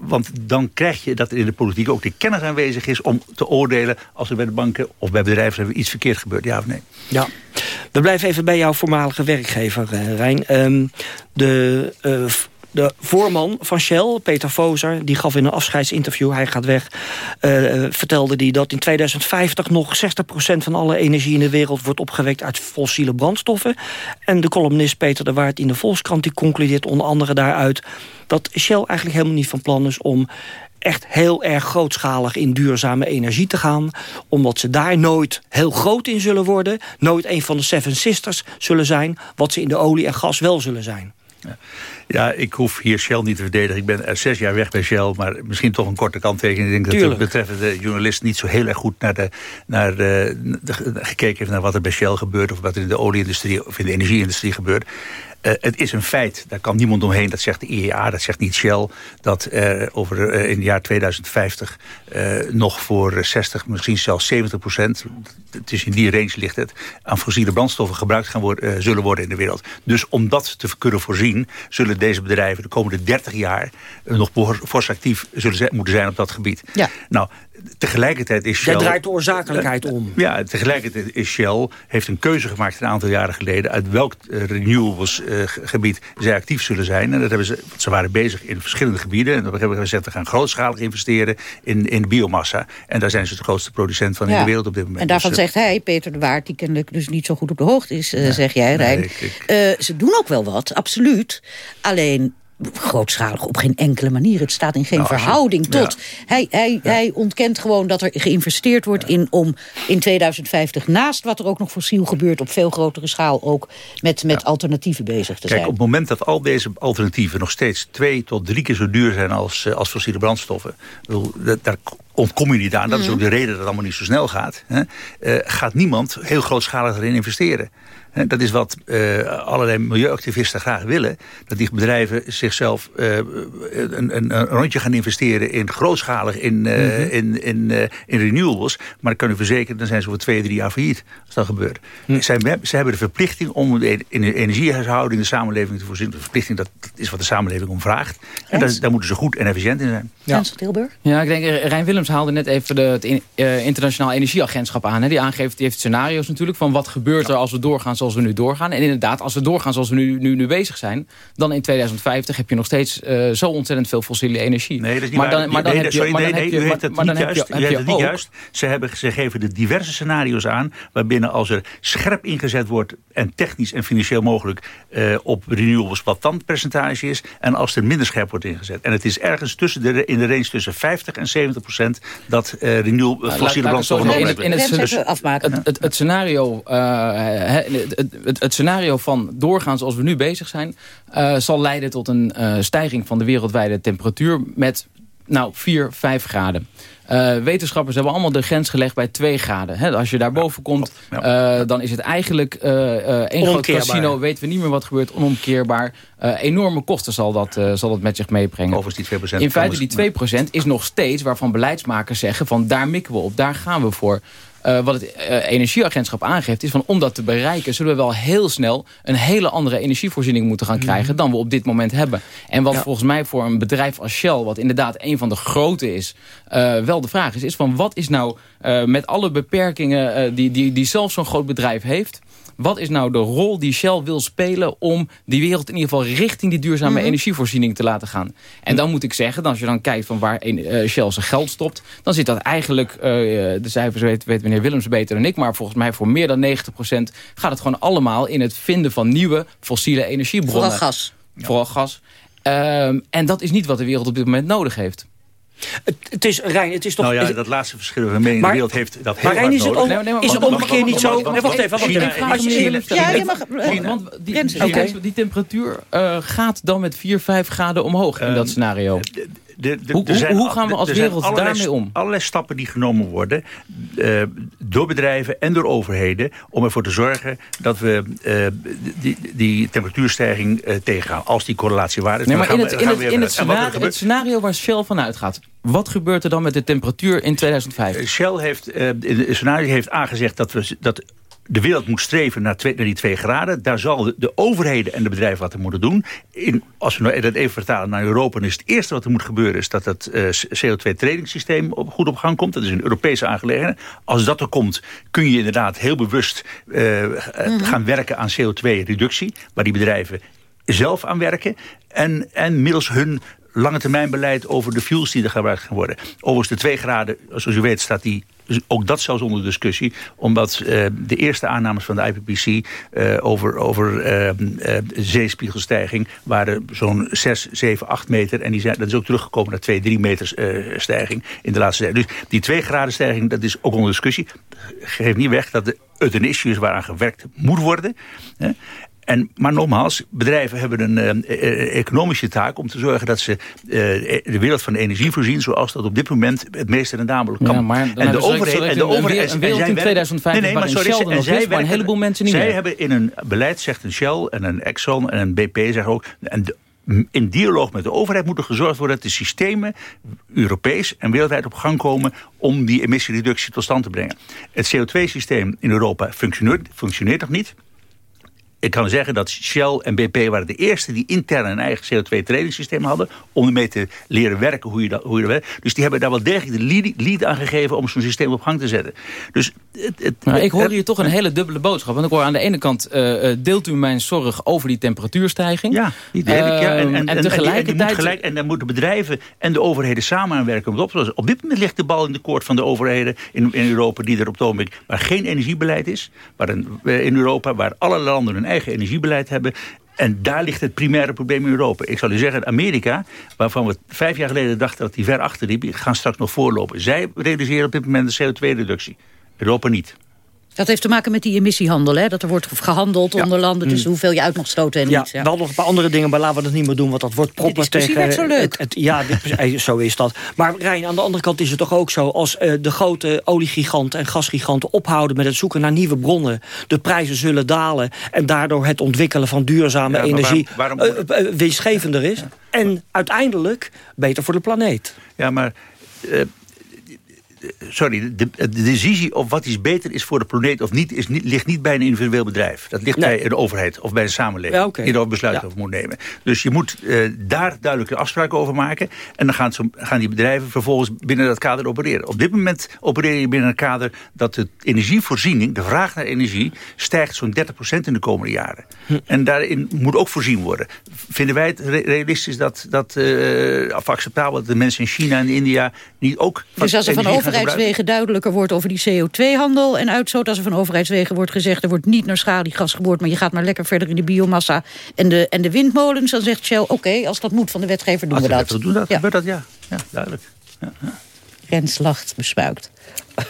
Want dan krijg je dat er in de politiek ook de kennis aanwezig is... om te oordelen als er bij de banken of bij bedrijven iets verkeerd gebeurt. Ja of nee? Ja. We blijven even bij jouw voormalige werkgever, Rijn. Um, de de voorman van Shell, Peter Vozer, die gaf in een afscheidsinterview, hij gaat weg, uh, vertelde die dat in 2050 nog 60% van alle energie in de wereld wordt opgewekt uit fossiele brandstoffen. En de columnist Peter de Waard in de Volkskrant die concludeert onder andere daaruit dat Shell eigenlijk helemaal niet van plan is om echt heel erg grootschalig in duurzame energie te gaan. Omdat ze daar nooit heel groot in zullen worden. Nooit een van de Seven Sisters zullen zijn. Wat ze in de olie en gas wel zullen zijn. Ja. Ja, ik hoef hier Shell niet te verdedigen. Ik ben er zes jaar weg bij Shell, maar misschien toch een korte kanttekening. Ik denk dat de betreffende journalist niet zo heel erg goed naar de, naar de, de, gekeken heeft... naar wat er bij Shell gebeurt of wat er in de olieindustrie of in de energieindustrie gebeurt. Uh, het is een feit, daar kan niemand omheen. Dat zegt de IEA, dat zegt niet Shell. Dat uh, over, uh, in het jaar 2050 nog voor 60, misschien zelfs 70 procent... het is in die range ligt het... aan fossiele brandstoffen gebruikt gaan worden, zullen worden in de wereld. Dus om dat te kunnen voorzien... zullen deze bedrijven de komende 30 jaar... nog fors actief zullen moeten zijn op dat gebied. Ja. Nou, tegelijkertijd is Shell... Jij draait de oorzakelijkheid om. Ja, tegelijkertijd is Shell... heeft een keuze gemaakt een aantal jaren geleden... uit welk renewables uh, gebied zij actief zullen zijn. En dat hebben ze, ze waren bezig in verschillende gebieden. En dan hebben we gezegd, we gaan grootschalig investeren in, in biomassa. En daar zijn ze de grootste producent van in de wereld op dit moment. En daarvan dus, zegt hij, Peter de Waard, die kennelijk dus niet zo goed op de hoogte is, ja, zeg jij, Rijn. Nee, ik, ik... Uh, ze doen ook wel wat, absoluut. Alleen grootschalig op geen enkele manier. Het staat in geen nou, verhouding tot. Hij, hij, ja. hij ontkent gewoon dat er geïnvesteerd wordt in om in 2050 naast wat er ook nog fossiel gebeurt op veel grotere schaal ook met, met alternatieven bezig te Kijk, zijn. op het moment dat al deze alternatieven nog steeds twee tot drie keer zo duur zijn als, als fossiele brandstoffen, daar ontkom je niet aan. Dat is ook de reden dat het allemaal niet zo snel gaat. Hè, uh, gaat niemand heel grootschalig erin investeren. Dat is wat uh, allerlei milieuactivisten graag willen. Dat die bedrijven zichzelf uh, een, een, een, rondje gaan investeren in grootschalig in, uh, mm -hmm. in, in, in renewables. Maar ik kan u verzekeren, dan zijn ze voor twee, drie jaar failliet als dat gebeurt. Mm. Zij, ze hebben de verplichting om in de energiehuishouding de samenleving te voorzien. De verplichting, dat is wat de samenleving om vraagt. En daar, daar, moeten ze goed en efficiënt in zijn. Ja, Tilburg? Ja, ik denk, Rijn Willems haalde net even de, het in, Internationaal Energieagentschap aan. Hè. Die aangeeft, die heeft scenario's natuurlijk van wat gebeurt er als we doorgaan zoals we nu doorgaan. En inderdaad, als we doorgaan zoals we nu, nu, nu bezig zijn... dan in 2050 heb je nog steeds uh, zo ontzettend veel fossiele energie. Nee, dat is niet maar dan, maar dan heb je... U heeft het niet juist. U heeft het niet juist. Ze, hebben, ze geven de diverse scenario's aan... waarbinnen als er scherp ingezet wordt... en technisch en financieel mogelijk uh, op renewables... wat dan het percentage is... en als er minder scherp wordt ingezet. En het is ergens tussen de, in de range tussen 50 en 70 procent... dat uh, renewable, nou, fossiele brandstoffen in het, in het, dus, het, het, het, scenario... het, het, het, scenario van doorgaan zoals we nu bezig zijn... Uh, zal leiden tot een uh, stijging van de wereldwijde temperatuur... met nou, 4, 5 graden. Uh, wetenschappers hebben allemaal de grens gelegd bij 2 graden. He, als je daarboven komt, uh, dan is het eigenlijk uh, één groot casino. Weten we niet meer wat gebeurt, onomkeerbaar. enorme kosten zal dat, zal dat met zich meebrengen. Overigens die 2%. In feite, die 2% is nog steeds waarvan beleidsmakers zeggen... van daar mikken we op, daar gaan we voor. Uh, wat het uh, energieagentschap aangeeft... is van om dat te bereiken... zullen we wel heel snel een hele andere energievoorziening moeten gaan krijgen... Mhm. dan we op dit moment hebben. En wat volgens mij voor een bedrijf als Shell... wat inderdaad een van de grote is... Uh, wel de vraag is, is van wat is nou met alle beperkingen... die, die, die zelfs zo'n groot bedrijf heeft... Wat is nou de rol die Shell wil spelen om die wereld in ieder geval richting die duurzame mhm. energievoorziening te laten gaan? En dan moet ik zeggen, als je dan kijkt van waar uh, Shell zijn geld stopt, dan zit dat eigenlijk, uh, de cijfers weet, weet meneer Willems beter dan ik, maar volgens mij voor meer dan 90% gaat het gewoon allemaal in het vinden van nieuwe fossiele energiebronnen. Vooral gas. Vooral gas. Um, en dat is niet wat de wereld op dit moment nodig heeft. Het, het, is, Rijn, het is toch... Nou ja, dat laatste verschil van mening in de wereld heeft dat heel Maar Rijn, is het, om, nee, nee, is het omgekeerd niet zo... Nee, wacht even, wacht even. Als je, ja, je mag... Want die, die, die temperatuur uh, gaat dan met 4, 5 graden omhoog in um, dat scenario. De, de, hoe, zijn, hoe, gaan we als wereld allerlei, daarmee om? Allerlei stappen die genomen worden uh, door bedrijven en door overheden... om ervoor te zorgen dat we uh, die, die temperatuurstijging uh, tegengaan. Als die correlatie waar is. Nee, maar in, het, in, het, in het, scenario, het, scenario, waar Shell van uitgaat... wat gebeurt er dan met de temperatuur in 2005? Shell heeft, in het scenario heeft aangezegd dat we... Dat de wereld moet streven naar, twee, naar die twee graden. Daar zal de, de, overheden en de bedrijven wat er moeten doen. In, als we dat even vertalen naar Europa... dan is het eerste wat er moet gebeuren... is dat het uh, CO2-tradingsysteem op, goed op gang komt. Dat is een Europese aangelegenheid. Als dat er komt, kun je inderdaad heel bewust uh, mm -hmm. gaan werken aan CO2-reductie. Waar die bedrijven zelf aan werken. En, en middels hun lange termijn beleid over de fuels die er gebruikt gaan worden. Overigens de twee graden, zoals u weet, staat die ook dat zelfs onder discussie. Omdat uh, de eerste aannames van de IPPC uh, over, over uh, zeespiegelstijging waren zo'n 6, 7, 8 meter. En die zijn, dat is ook teruggekomen naar 2, 3 meter stijging in de laatste tijd. Dus die 2 graden stijging, dat is ook onder discussie. Geeft niet weg dat het een issue is waaraan gewerkt moet worden. En, maar nogmaals, bedrijven hebben een uh, economische taak... om te zorgen dat ze uh, de wereld van de energie voorzien... zoals dat op dit moment het meest rendabel kan. Ja, maar, en de overheid... En de overheid een wereld in 2050 nee, nee, maar sorry, Shell en zij werken, een heleboel mensen niet Zij meer. hebben in een beleid, zegt een Shell en een Exxon en een BP... zeggen ook, en de, in dialoog met de overheid moet er gezorgd worden... dat de systemen Europees en wereldwijd op gang komen... om die emissiereductie tot stand te brengen. Het CO2-systeem in Europa functioneert, functioneert nog niet ik kan zeggen dat Shell en BP waren de eerste die intern een eigen CO2-tradingsysteem hadden. Om ermee te leren werken hoe je dat, hoe je dat werkt. Dus die hebben daar wel degelijk de lead, lead aan gegeven om zo'n systeem op gang te zetten. Dus het, het, nou, ik hoor hier toch een hele dubbele boodschap. Want ik hoor aan de ene kant, uh, deelt u mijn zorg over die temperatuurstijging? Ja, die deel ik. Ja. En, en, en, tegelijkertijd... En, dan moeten bedrijven en de overheden samen aan werken om het op te lossen. Op dit moment ligt de bal in de koord van de overheden in, in Europa... die er op het ogenblik waar geen energiebeleid is. Waar een, in Europa waar alle landen hun eigen energiebeleid hebben. En daar ligt het primaire probleem in Europa. Ik zal u zeggen, Amerika, waarvan we vijf jaar geleden dachten dat die ver achter liep, gaan straks nog voorlopen. Zij realiseren op dit moment de CO2-reductie. Europa niet. Dat heeft te maken met die emissiehandel, hè? Dat er wordt gehandeld onder landen... dus hoeveel je uit mag stoten en ja, niet. Ja, wel nog een paar andere dingen, maar laten we dat niet meer doen... want dat wordt proppen tegen... Net zo leuk. Het, ja, dit, eh, zo is dat. Maar Rijn, aan de andere kant is het toch ook zo... als uh, de grote oliegiganten en gasgiganten ophouden... met het zoeken naar nieuwe bronnen... de prijzen zullen dalen... en daardoor het ontwikkelen van duurzame ja, energie... Waarom, waarom... Uh, uh, winstgevender is. En uiteindelijk beter voor de planeet. Ja, maar sorry, de, de, decisie of wat is beter is voor de planeet of niet, is niet ligt niet bij een individueel bedrijf. Dat ligt bij een overheid of bij een samenleving ja, okay. die er besluit ja. over moet nemen. Dus je moet uh, daar duidelijke afspraken over maken. En dan gaan, zo, gaan, die bedrijven vervolgens binnen dat kader opereren. Op dit moment opereer je binnen een kader dat de energievoorziening, de vraag naar energie, stijgt zo'n 30% in de komende jaren. Hm. En daarin moet ook voorzien worden. Vinden wij het realistisch dat, dat uh, of acceptabel dat de mensen in China en India niet ook... Dus als er van overheidswegen duidelijker wordt over die CO2-handel en uitstoot. Als er van overheidswegen wordt gezegd... er wordt niet naar schaliegas geboord... maar je gaat maar lekker verder in de biomassa en de, en de windmolens. Dan zegt Shell, oké, okay, als dat moet van de wetgever doen als we dat. Doen dat, ja. gebeurt dat, ja. ja duidelijk. Ja, ja. grenslacht bespuikt.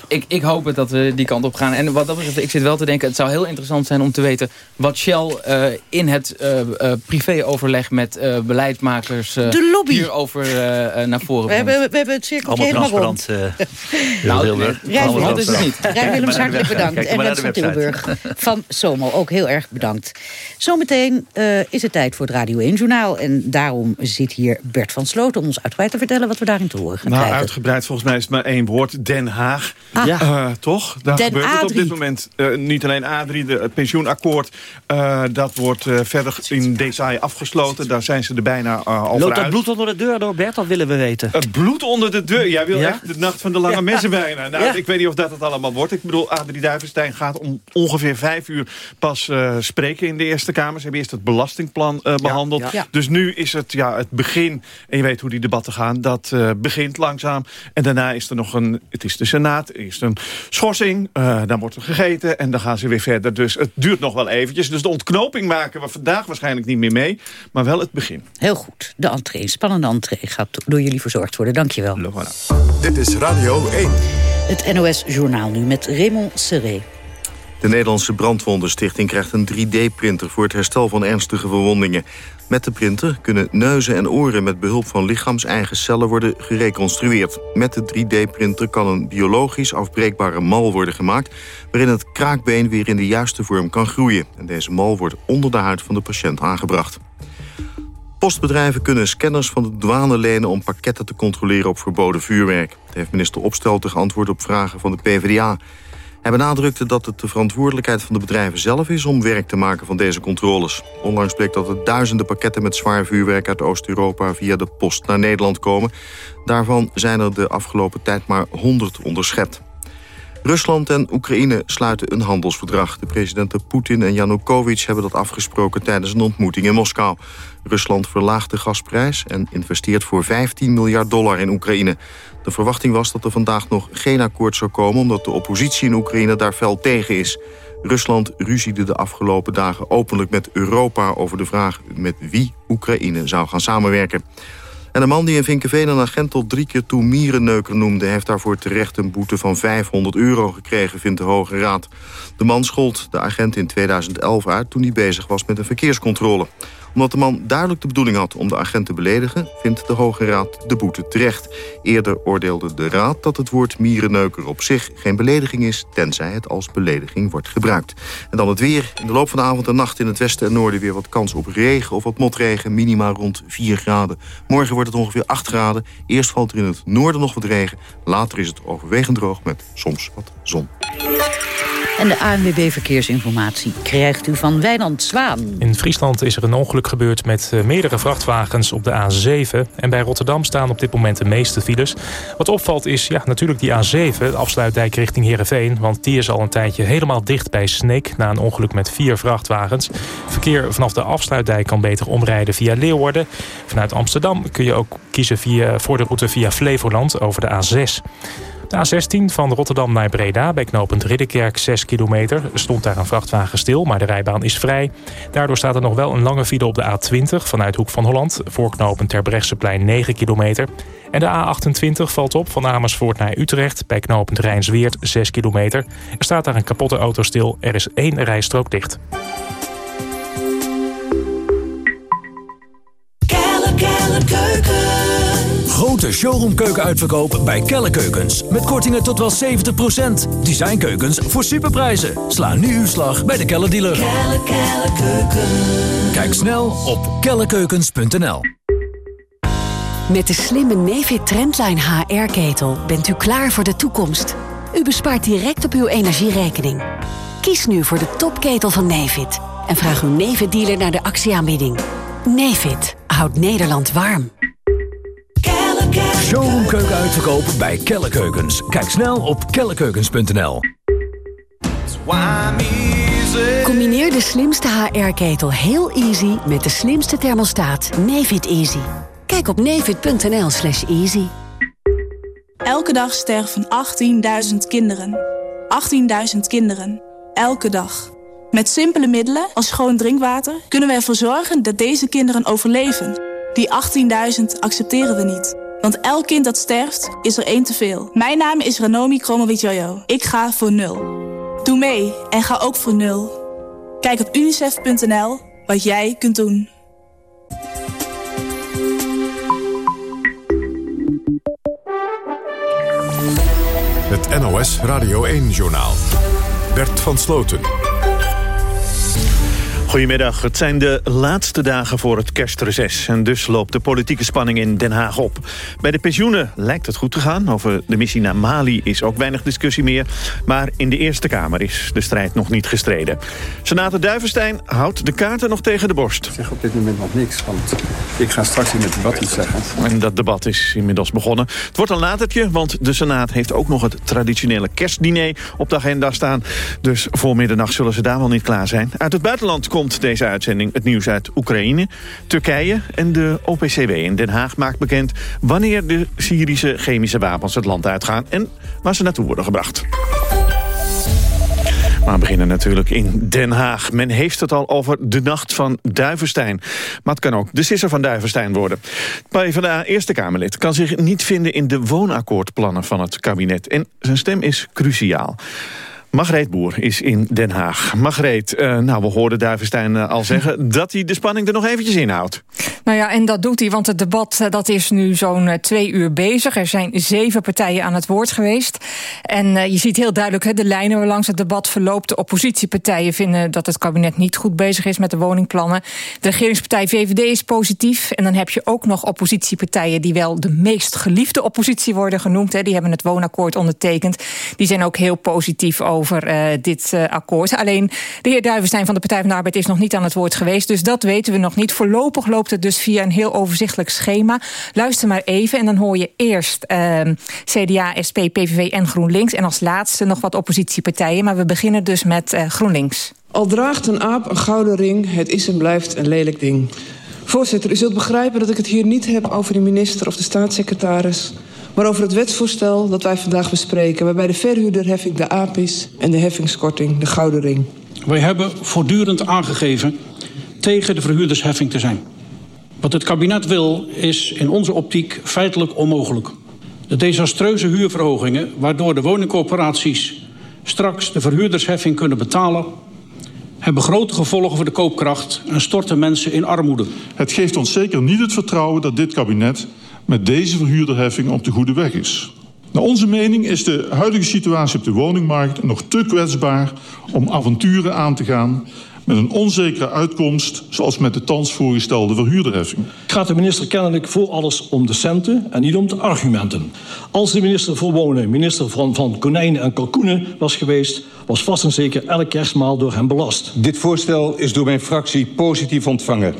Ik, ik hoop het dat we die kant op gaan. En wat dat betreft, ik zit wel te denken... het zou heel interessant zijn om te weten... wat Shell uh, in het uh, uh, privéoverleg met beleidsmakers... de lobby. hierover naar voren we hebben, we hebben het cirkeltje helemaal rond. nou, Rijnwillem is het niet. Rijnwillem, hartelijk bedankt. En Rens van Tilburg van Somo ook heel erg bedankt. Zometeen is het tijd voor het Radio 1-journaal. En daarom zit hier Bert van Sloot... om ons uitgebreid te vertellen wat we daarin te horen gaan nou, krijgen. Uitgebreid, volgens mij is het maar één woord. Den Haag. Ah. Ja. Uh, toch? Daar Den gebeurt het op A3. dit moment. Uh, niet alleen A3, de, het pensioenakkoord. Uh, dat wordt verder in detail afgesloten. Daar zijn ze er bijna over Loopt dat bloed onder de deur door, Bert? Dat willen we weten. Het bloed onder de deur. Jij wil Ja? echt de nacht van de lange Ja. mensen bijna. Nou, Ja. Ik weet niet of dat het allemaal wordt. Ik bedoel, Adrie Duivenstein gaat om ongeveer vijf uur pas eh, spreken in de Eerste Kamer. Ze hebben eerst het belastingplan eh, behandeld. ja. Ja. Dus nu is het ja, het begin. En je weet hoe die debatten gaan. Dat eh, begint langzaam. En daarna is er nog een... Het is de Senaat. Eerst een schorsing. eh, dan wordt er gegeten. En dan gaan ze weer verder. Dus het duurt nog wel eventjes. Dus de ontknoping maken we vandaag waarschijnlijk niet meer mee. Maar wel het begin. Heel goed. De entree, spannende entree, gaat door jullie verzorgd worden. Dankjewel. Dit is Radio 1. Het NOS-journaal nu met Raymond Serré. De Nederlandse Brandwondenstichting krijgt een 3D-printer... voor het herstel van ernstige verwondingen. Met de printer kunnen neuzen en oren met behulp van lichaams-eigen cellen worden gereconstrueerd. Met de 3D-printer kan een biologisch afbreekbare mal worden gemaakt... waarin het kraakbeen weer in de juiste vorm kan groeien. En deze mal wordt onder de huid van de patiënt aangebracht. Postbedrijven kunnen scanners van de douane lenen... om pakketten te controleren op verboden vuurwerk. Dat heeft minister Opstelten geantwoord op vragen van de PvdA. Hij benadrukte dat het de verantwoordelijkheid van de bedrijven zelf is... om werk te maken van deze controles. Onlangs bleek dat er duizenden pakketten met zwaar vuurwerk... uit Oost-Europa via de post naar Nederland komen. Daarvan zijn er de afgelopen tijd maar 100 onderschept. Rusland en Oekraïne sluiten een handelsverdrag. De presidenten Poetin en Yanukovych hebben dat afgesproken... tijdens een ontmoeting in Moskou. Rusland verlaagt de gasprijs en investeert voor 15 miljard dollar in Oekraïne. De verwachting was dat er vandaag nog geen akkoord zou komen... omdat de oppositie in Oekraïne daar fel tegen is. Rusland ruziede de afgelopen dagen openlijk met Europa... over de vraag met wie Oekraïne zou gaan samenwerken. En de man die in Vinkenveen een agent tot drie keer toe mierenneuker noemde... heeft daarvoor terecht een boete van 500 euro gekregen, vindt de Hoge Raad. De man schold de agent in 2011 uit toen hij bezig was met een verkeerscontrole. Omdat de man duidelijk de bedoeling had om de agent te beledigen... vindt de Hoge Raad de boete terecht. Eerder oordeelde de Raad dat het woord mierenneuker op zich geen belediging is... tenzij het als belediging wordt gebruikt. En dan het weer. In de loop van de avond en nacht in het westen en noorden... weer wat kans op regen of wat motregen. Minima rond 4 graden. Morgen wordt het ongeveer 8 graden. Eerst valt er in het noorden nog wat regen. Later is het overwegend droog met soms wat zon. En de ANWB Verkeersinformatie krijgt u van Wijnand Zwaan. In Friesland is er een ongeluk gebeurd met eh, meerdere vrachtwagens op de A7. En bij Rotterdam staan op dit moment de meeste files. Wat opvalt is ja, natuurlijk die A7, de afsluitdijk richting Heerenveen. Want die is al een tijdje helemaal dicht bij Sneek... na een ongeluk met vier vrachtwagens. Verkeer vanaf de afsluitdijk kan beter omrijden via Leeuwarden. Vanuit Amsterdam kun je ook kiezen via, voor de route via Flevoland over de A6. De A16 van Rotterdam naar Breda bij knooppunt Ridderkerk 6 kilometer. Er stond daar een vrachtwagen stil, maar de rijbaan is vrij. Daardoor staat er nog wel een lange file op de A20 vanuit Hoek van Holland. Voor knooppunt Terbrechtseplein 9 kilometer. En de A28 valt op van Amersfoort naar Utrecht bij knooppunt Rijnsweert 6 kilometer. Er staat daar een kapotte auto stil. Er is één rijstrook dicht. Grote showroomkeukenuitverkoop bij Kelle Keukens. Met kortingen tot wel 70%. Designkeukens voor superprijzen. Sla nu uw slag bij de Kelle dealer. Kelle, kelle keuken. Kijk snel op kellekeukens.nl Met de slimme Nefit Trendline HR-ketel bent u klaar voor de toekomst. U bespaart direct op uw energierekening. Kies nu voor de topketel van Nefit. En vraag uw Nefit-dealer naar de actieaanbieding. Nefit houdt Nederland warm. Showroomkeuken uitverkopen bij Kelle Keukens. Kijk snel op kellekeukens.nl Combineer de slimste HR-ketel heel easy met de slimste thermostaat Nefit Easy. Kijk op nefit.nl slash easy. Elke dag sterven 18.000 kinderen. 18.000 kinderen. Elke dag. Met simpele middelen als schoon drinkwater kunnen we ervoor zorgen dat deze kinderen overleven. Die 18.000 accepteren we niet. Want elk kind dat sterft, is er één te veel. Mijn naam is Ranomi Kromowidjojo. Ik ga voor nul. Doe mee en ga ook voor nul. Kijk op unicef.nl wat jij kunt doen. Het NOS Radio 1-journaal. Bert van Sloten. Goedemiddag. Het zijn de laatste dagen voor het kerstreces. En dus loopt de politieke spanning in Den Haag op. Bij de pensioenen lijkt het goed te gaan. Over de missie naar Mali is ook weinig discussie meer. Maar in de Eerste Kamer is de strijd nog niet gestreden. Senator Duivenstein houdt de kaarten nog tegen de borst. Ik zeg op dit moment nog niks, want ik ga straks in het debat iets zeggen. En dat debat is inmiddels begonnen. Het wordt een latertje, want de Senaat heeft ook nog het traditionele kerstdiner op de agenda staan. Dus voor middernacht zullen ze daar wel niet klaar zijn. Uit het buitenland komt deze uitzending het nieuws uit Oekraïne, Turkije en de OPCW in Den Haag maakt bekend wanneer de Syrische chemische wapens het land uitgaan en waar ze naartoe worden gebracht. Maar we beginnen natuurlijk in Den Haag. Men heeft het al over de nacht van Duivenstein. Maar het kan ook de sisser van Duivenstein worden. PvdA Eerste Kamerlid kan zich niet vinden in de woonakkoordplannen van het kabinet. En zijn stem is cruciaal. Margreet Boer is in Den Haag. Margreet, uh, nou, we hoorden Duivenstein uh, al zeggen... dat hij de spanning er nog eventjes inhoudt. Nou ja, en dat doet hij, want het debat uh, dat is nu zo'n twee uur bezig. Er zijn zeven partijen aan het woord geweest. En je ziet heel duidelijk hè, de lijnen waarlangs het debat verloopt. De oppositiepartijen vinden dat het kabinet niet goed bezig is met de woningplannen. De regeringspartij VVD is positief. En dan heb je ook nog oppositiepartijen... die wel de meest geliefde oppositie worden genoemd. Hè. Die hebben het woonakkoord ondertekend. Die zijn ook heel positief over over uh, dit uh, akkoord. Alleen de heer Duivenstein van de Partij van de Arbeid is nog niet aan het woord geweest. Dus dat weten we nog niet. Voorlopig loopt het dus via een heel overzichtelijk schema. Luister maar even en dan hoor je eerst uh, CDA, SP, PVV en GroenLinks. En als laatste nog wat oppositiepartijen. Maar we beginnen dus met uh, GroenLinks. Al draagt een aap een gouden ring, het is en blijft een lelijk ding. Voorzitter, u zult begrijpen dat ik het hier niet heb over de minister of de staatssecretaris maar over het wetsvoorstel dat wij vandaag bespreken... waarbij de verhuurderheffing de AAP is en de heffingskorting de Gouden Ring. Wij hebben voortdurend aangegeven tegen de verhuurdersheffing te zijn. Wat het kabinet wil is in onze optiek feitelijk onmogelijk. De desastreuze huurverhogingen waardoor de woningcorporaties straks de verhuurdersheffing kunnen betalen hebben grote gevolgen voor de koopkracht en storten mensen in armoede. Het geeft ons zeker niet het vertrouwen dat dit kabinet met deze verhuurderheffing op de goede weg is. Naar onze mening is de huidige situatie op de woningmarkt nog te kwetsbaar om avonturen aan te gaan met een onzekere uitkomst, zoals met de thans voorgestelde verhuurderheffing. Gaat de minister kennelijk voor alles om de centen en niet om de argumenten. Als de minister voor Wonen minister van, van konijnen en kalkoenen was geweest... was vast en zeker elk kerstmaal door hem belast. Dit voorstel is door mijn fractie positief ontvangen.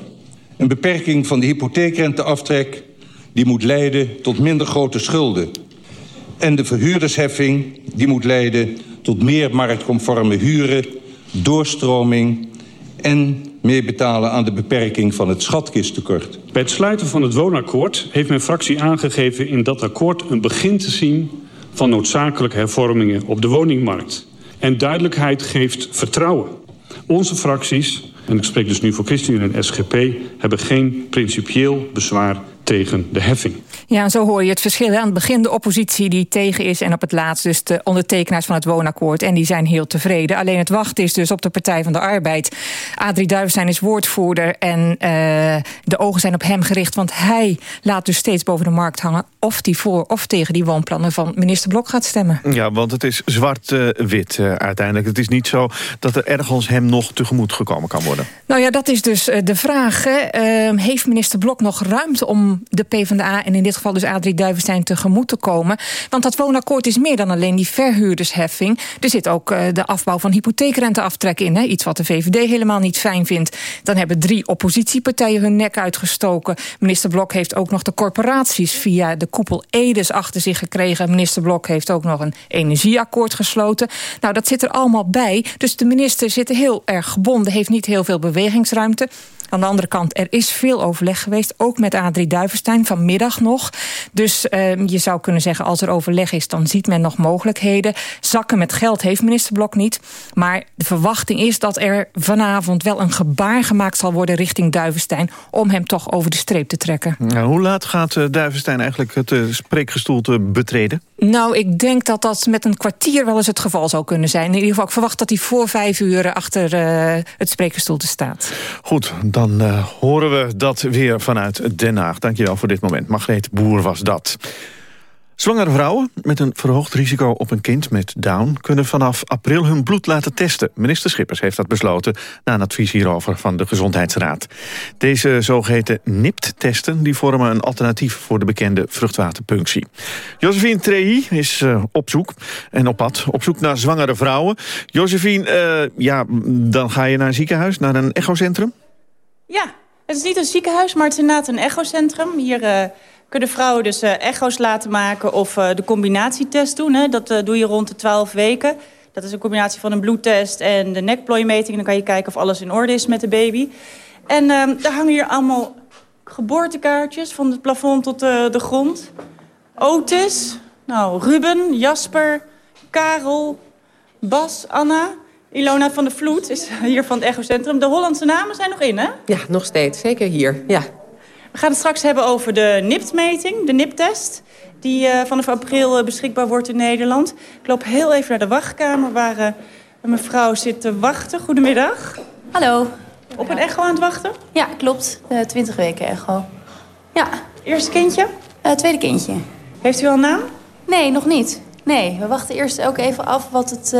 Een beperking van de hypotheekrenteaftrek die moet leiden tot minder grote schulden. En de verhuurdersheffing die moet leiden tot meer marktconforme huren, doorstroming en meebetalen aan de beperking van het schatkisttekort. Bij het sluiten van het woonakkoord heeft mijn fractie aangegeven in dat akkoord een begin te zien van noodzakelijke hervormingen op de woningmarkt. En duidelijkheid geeft vertrouwen. Onze fracties, en ik spreek dus nu voor ChristenUnie en SGP, hebben geen principieel bezwaar tegen de heffing. Ja, zo hoor je het verschil. Aan het begin de oppositie die tegen is... en op het laatst dus de ondertekenaars van het woonakkoord. En die zijn heel tevreden. Alleen het wachten is dus op de Partij van de Arbeid. Adrie Duivenstein is woordvoerder en uh, de ogen zijn op hem gericht. Want hij laat dus steeds boven de markt hangen... of die voor of tegen die woonplannen van minister Blok gaat stemmen. Ja, want het is zwart-wit uh, uh, uiteindelijk. Het is niet zo dat er ergens hem nog tegemoet gekomen kan worden. Nou ja, dat is dus de vraag. Ehm, heeft minister Blok nog ruimte om de PvdA... en in dit geval dus Adrie Duivenstein tegemoet te komen. Want dat woonakkoord is meer dan alleen die verhuurdersheffing. Er zit ook uh, de afbouw van hypotheekrenteaftrek in. Hè? Iets wat de VVD helemaal niet fijn vindt. Dan hebben drie oppositiepartijen hun nek uitgestoken. Minister Blok heeft ook nog de corporaties via de koepel Edes achter zich gekregen. Minister Blok heeft ook nog een energieakkoord gesloten. Nou, dat zit er allemaal bij. Dus de minister zit heel erg gebonden, heeft niet heel veel bewegingsruimte. Aan de andere kant, er is veel overleg geweest. Ook met Adrie Duivenstein, vanmiddag nog. Dus uh, je zou kunnen zeggen, als er overleg is... dan ziet men nog mogelijkheden. Zakken met geld heeft minister Blok niet. Maar de verwachting is dat er vanavond wel een gebaar gemaakt zal worden... richting Duivenstein, om hem toch over de streep te trekken. Nou, hoe laat gaat uh, Duivenstein eigenlijk het uh, spreekgestoelte betreden? Nou, ik denk dat dat met een kwartier wel eens het geval zou kunnen zijn. In ieder geval, ik verwacht dat hij voor vijf uur achter uh, het spreekgestoelte staat. Goed, dan uh, horen we dat weer vanuit Den Haag. Dankjewel voor dit moment. Margreet Boer was dat. Zwangere vrouwen met een verhoogd risico op een kind met Down... kunnen vanaf april hun bloed laten testen. Minister Schippers heeft dat besloten na een advies hierover van de Gezondheidsraad. Deze zogeheten NIPT-testen vormen een alternatief voor de bekende vruchtwaterpunctie. Josephine Trehi is uh, op zoek en op pad, op zoek naar zwangere vrouwen. Josephine, uh, ja, dan ga je naar een ziekenhuis, naar een echocentrum? Ja, het is niet een ziekenhuis, maar het is inderdaad een echocentrum. Hier... Uh kunnen vrouwen dus uh, echo's laten maken of uh, de combinatietest doen. Hè. Dat doe je rond de 12 weken. Dat is een combinatie van een bloedtest en de nekplooimeting. Dan kan je kijken of alles in orde is met de baby. En daar hangen hier allemaal geboortekaartjes van het plafond tot de grond. Otis, nou, Ruben, Jasper, Karel, Bas, Anna... Ilona van der Vloed is hier van het echocentrum. De Hollandse namen zijn nog in, hè? Ja, nog steeds. Zeker hier, ja. We gaan het straks hebben over de NIPT-meting, de NIP-test... die uh, vanaf april uh, beschikbaar wordt in Nederland. Ik loop heel even naar de wachtkamer waar uh, een mevrouw zit te wachten. Goedemiddag. Hallo. Op een echo aan het wachten? Ja, klopt. 20 weken echo. Ja. Eerste kindje? tweede kindje. Heeft u al een naam? Nee, nog niet. Nee, we wachten eerst ook even af wat het,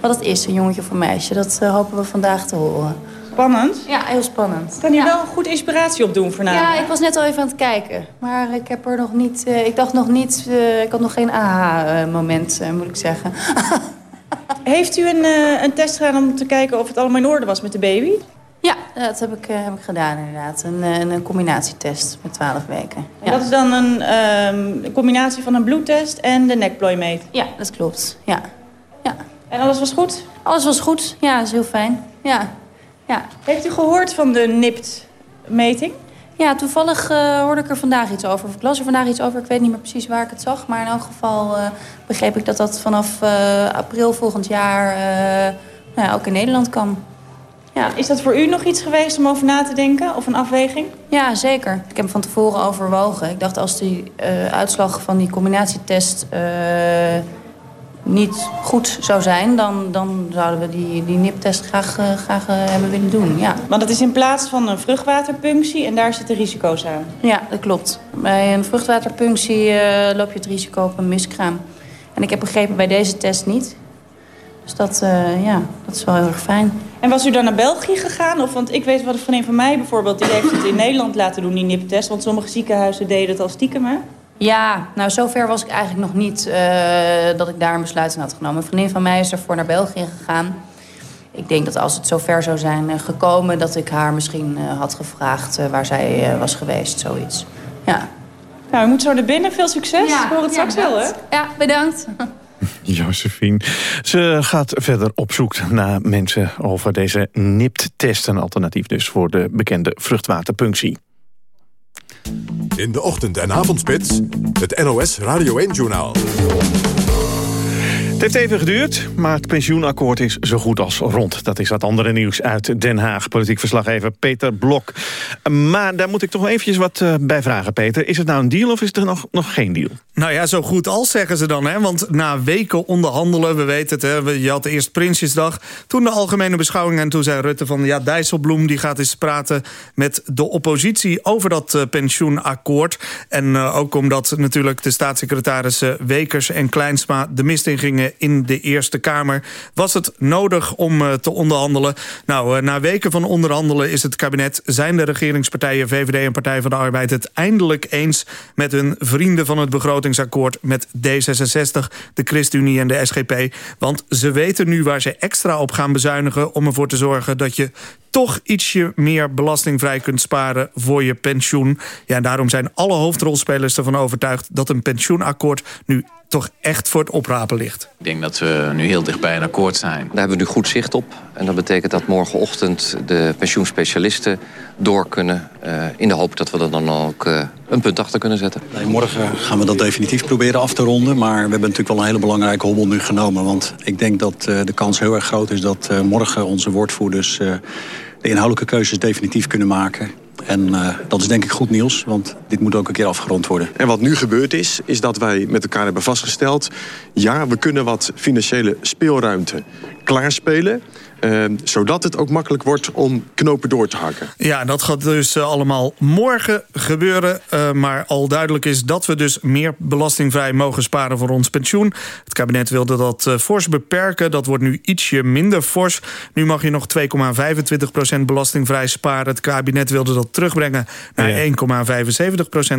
wat het is, een jongetje of een meisje. Dat hopen we vandaag te horen. Spannend? Ja, heel spannend. Kan je ja. wel goed inspiratie opdoen vanavond? Ja, ik was net al even aan het kijken. Maar ik heb er nog niet... Uh, ik dacht nog niet... Uh, ik had nog geen aha-moment, moet ik zeggen. Heeft u een, een test gedaan om te kijken of het allemaal in orde was met de baby? Ja, dat heb ik, heb ik gedaan inderdaad. Een, een combinatietest met 12 weken. Ja. En dat is dan een um, combinatie van een bloedtest en de nekplooimeet? Ja, dat klopt. Ja. ja. En alles was goed? Alles was goed. Ja, dat is heel fijn. Ja. Ja. Heeft u gehoord van de NIPT-meting? Ja, toevallig uh, hoorde ik er vandaag iets over. Of ik las er vandaag iets over. Ik weet niet meer precies waar ik het zag. Maar in elk geval uh, begreep ik dat dat vanaf uh, april volgend jaar nou ja, ook in Nederland kan. Ja. Is dat voor u nog iets geweest om over na te denken? Of een afweging? Ja, zeker. Ik heb hem van tevoren overwogen. Ik dacht als die uitslag van die combinatietest niet goed zou zijn... dan, dan zouden we die, die NIP-test graag, uh, graag uh, hebben willen doen, ja. Want het is in plaats van een vruchtwaterpunctie en daar zitten risico's aan. Ja, dat klopt. Bij een vruchtwaterpunctie uh, loop je het risico op een miskraam. En ik heb begrepen bij deze test niet. Dus dat, ja, dat is wel heel erg fijn. En was u dan naar België gegaan? Of, want ik weet wat een vriendin van mij bijvoorbeeld... die heeft het in Nederland laten doen, die NIP-test. Want sommige ziekenhuizen deden het al stiekem, hè? Ja, nou zover was ik eigenlijk nog niet uh, dat ik daar een besluit in had genomen. Een vriendin van mij is ervoor naar België gegaan. Ik denk dat als het zover zou zijn uh, gekomen... dat ik haar misschien uh, had gevraagd waar zij was geweest, zoiets. Ja. Nou, we moeten zo naar binnen. Veel succes. Ja, ik hoor het ja, straks wel, hè? Ja, bedankt. Josephine. Ze gaat verder op zoek naar mensen over deze NIPT-test. Een alternatief dus voor de bekende vruchtwaterpunctie. In de ochtend- en avondspits, het NOS Radio 1-journaal. Het heeft even geduurd, maar het pensioenakkoord is zo goed als rond. Dat is dat andere nieuws uit Den Haag. Politiek verslaggever Peter Blok. Maar daar moet ik toch eventjes wat uh, bij vragen, Peter. Is het nou een deal of is er nog, nog geen deal? Nou ja, zo goed als zeggen ze dan. Hè? Want na weken onderhandelen, we weten het... Hè, je had eerst Prinsjesdag, toen de algemene beschouwing... en toen zei Rutte van, ja, Dijsselbloem die gaat eens praten... met de oppositie over dat uh, pensioenakkoord. En uh, ook omdat natuurlijk de staatssecretarissen Wekers en Kleinsma... de mist in gingen in de Eerste Kamer... was het nodig om uh, te onderhandelen. Nou, na weken van onderhandelen is het kabinet... zijn de regeringspartijen VVD en Partij van de Arbeid... het eindelijk eens met hun vrienden van het begroting begrotingsakkoord met D66, de ChristenUnie en de SGP. Want ze weten nu waar ze extra op gaan bezuinigen... om ervoor te zorgen dat je toch ietsje meer belastingvrij kunt sparen voor je pensioen. Ja, en daarom zijn alle hoofdrolspelers ervan overtuigd... dat een pensioenakkoord nu toch echt voor het oprapen ligt. Ik denk dat we nu heel dicht bij een akkoord zijn. Daar hebben we nu goed zicht op. En dat betekent dat morgenochtend de pensioenspecialisten door kunnen... Uh, in de hoop dat we er dan ook uh, een punt achter kunnen zetten. Nee, morgen gaan we dat definitief proberen af te ronden. Maar we hebben natuurlijk wel een hele belangrijke hobbel nu genomen. Want ik denk dat uh, de kans heel erg groot is dat morgen onze woordvoerders... de inhoudelijke keuzes definitief kunnen maken. En uh, dat is denk ik goed nieuws, want dit moet ook een keer afgerond worden. En wat nu gebeurd is, is dat wij met elkaar hebben vastgesteld... ja, we kunnen wat financiële speelruimte klaarspelen... Uh, zodat het ook makkelijk wordt om knopen door te hakken. Ja, dat gaat dus uh, allemaal morgen gebeuren. Uh, maar al duidelijk is dat we dus meer belastingvrij mogen sparen voor ons pensioen. Het kabinet wilde dat uh, fors beperken. Dat wordt nu ietsje minder fors. Nu mag je nog 2,25% belastingvrij sparen. Het kabinet wilde dat terugbrengen naar ja.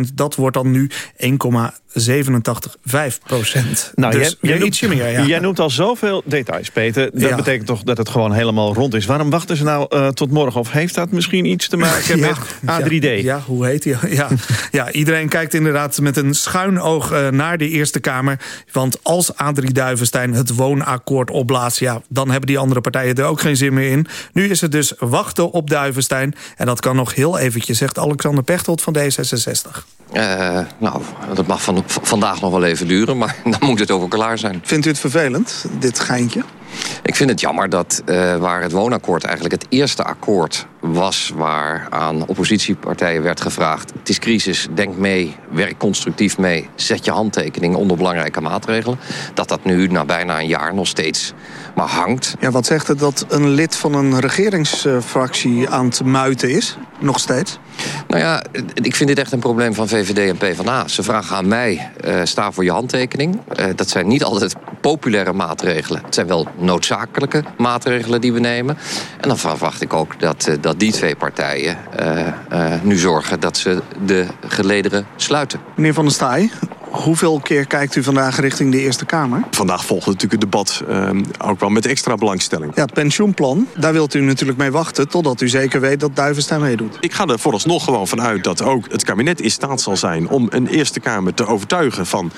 1,75% Dat wordt dan nu 1,87,5 procent. Nou, dus jij, jij, ietsje meer, ja. jij noemt al zoveel details, Peter. Dat Ja. betekent toch dat het gewoon helemaal rond is. Waarom wachten ze nou uh, tot morgen? Of heeft dat misschien iets te maken Ja, met A3D? Ja, ja, hoe heet die? Ja, ja, iedereen kijkt inderdaad met een schuin oog uh, naar de Eerste Kamer. Want als Adrie Duivenstein het woonakkoord opblaast... Ja, dan hebben die andere partijen er ook geen zin meer in. Nu is het dus wachten op Duivenstein. En dat kan nog heel eventjes, zegt Alexander Pechtold van D66. Uh, nou, dat mag van, vandaag nog wel even duren, maar dan moet het ook klaar zijn. Vindt u het vervelend, dit geintje? Ik vind het jammer dat uh, waar het woonakkoord eigenlijk het eerste akkoord was... waar aan oppositiepartijen werd gevraagd... het is crisis, denk mee, werk constructief mee... zet je handtekening onder belangrijke maatregelen... dat dat nu na bijna een jaar nog steeds maar hangt. Ja, wat zegt het dat een lid van een regeringsfractie aan het muiten is? Nog steeds? Nou ja, ik vind dit echt een probleem van VVD en PvdA. Ze vragen aan mij, uh, sta voor je handtekening. Uh, dat zijn niet altijd populaire maatregelen. Het zijn wel noodzakelijke maatregelen die we nemen. En dan verwacht ik ook dat, uh, dat die twee partijen nu zorgen... dat ze de gelederen sluiten. Meneer Van der Staaij, Hoeveel keer kijkt u vandaag richting de Eerste Kamer? Vandaag volgt natuurlijk het debat uh, ook wel met extra belangstelling. Ja, het pensioenplan, daar wilt u natuurlijk mee wachten... totdat u zeker weet dat Duivenstein meedoet. Ik ga er vooralsnog gewoon vanuit dat ook het kabinet in staat zal zijn... om een Eerste Kamer te overtuigen van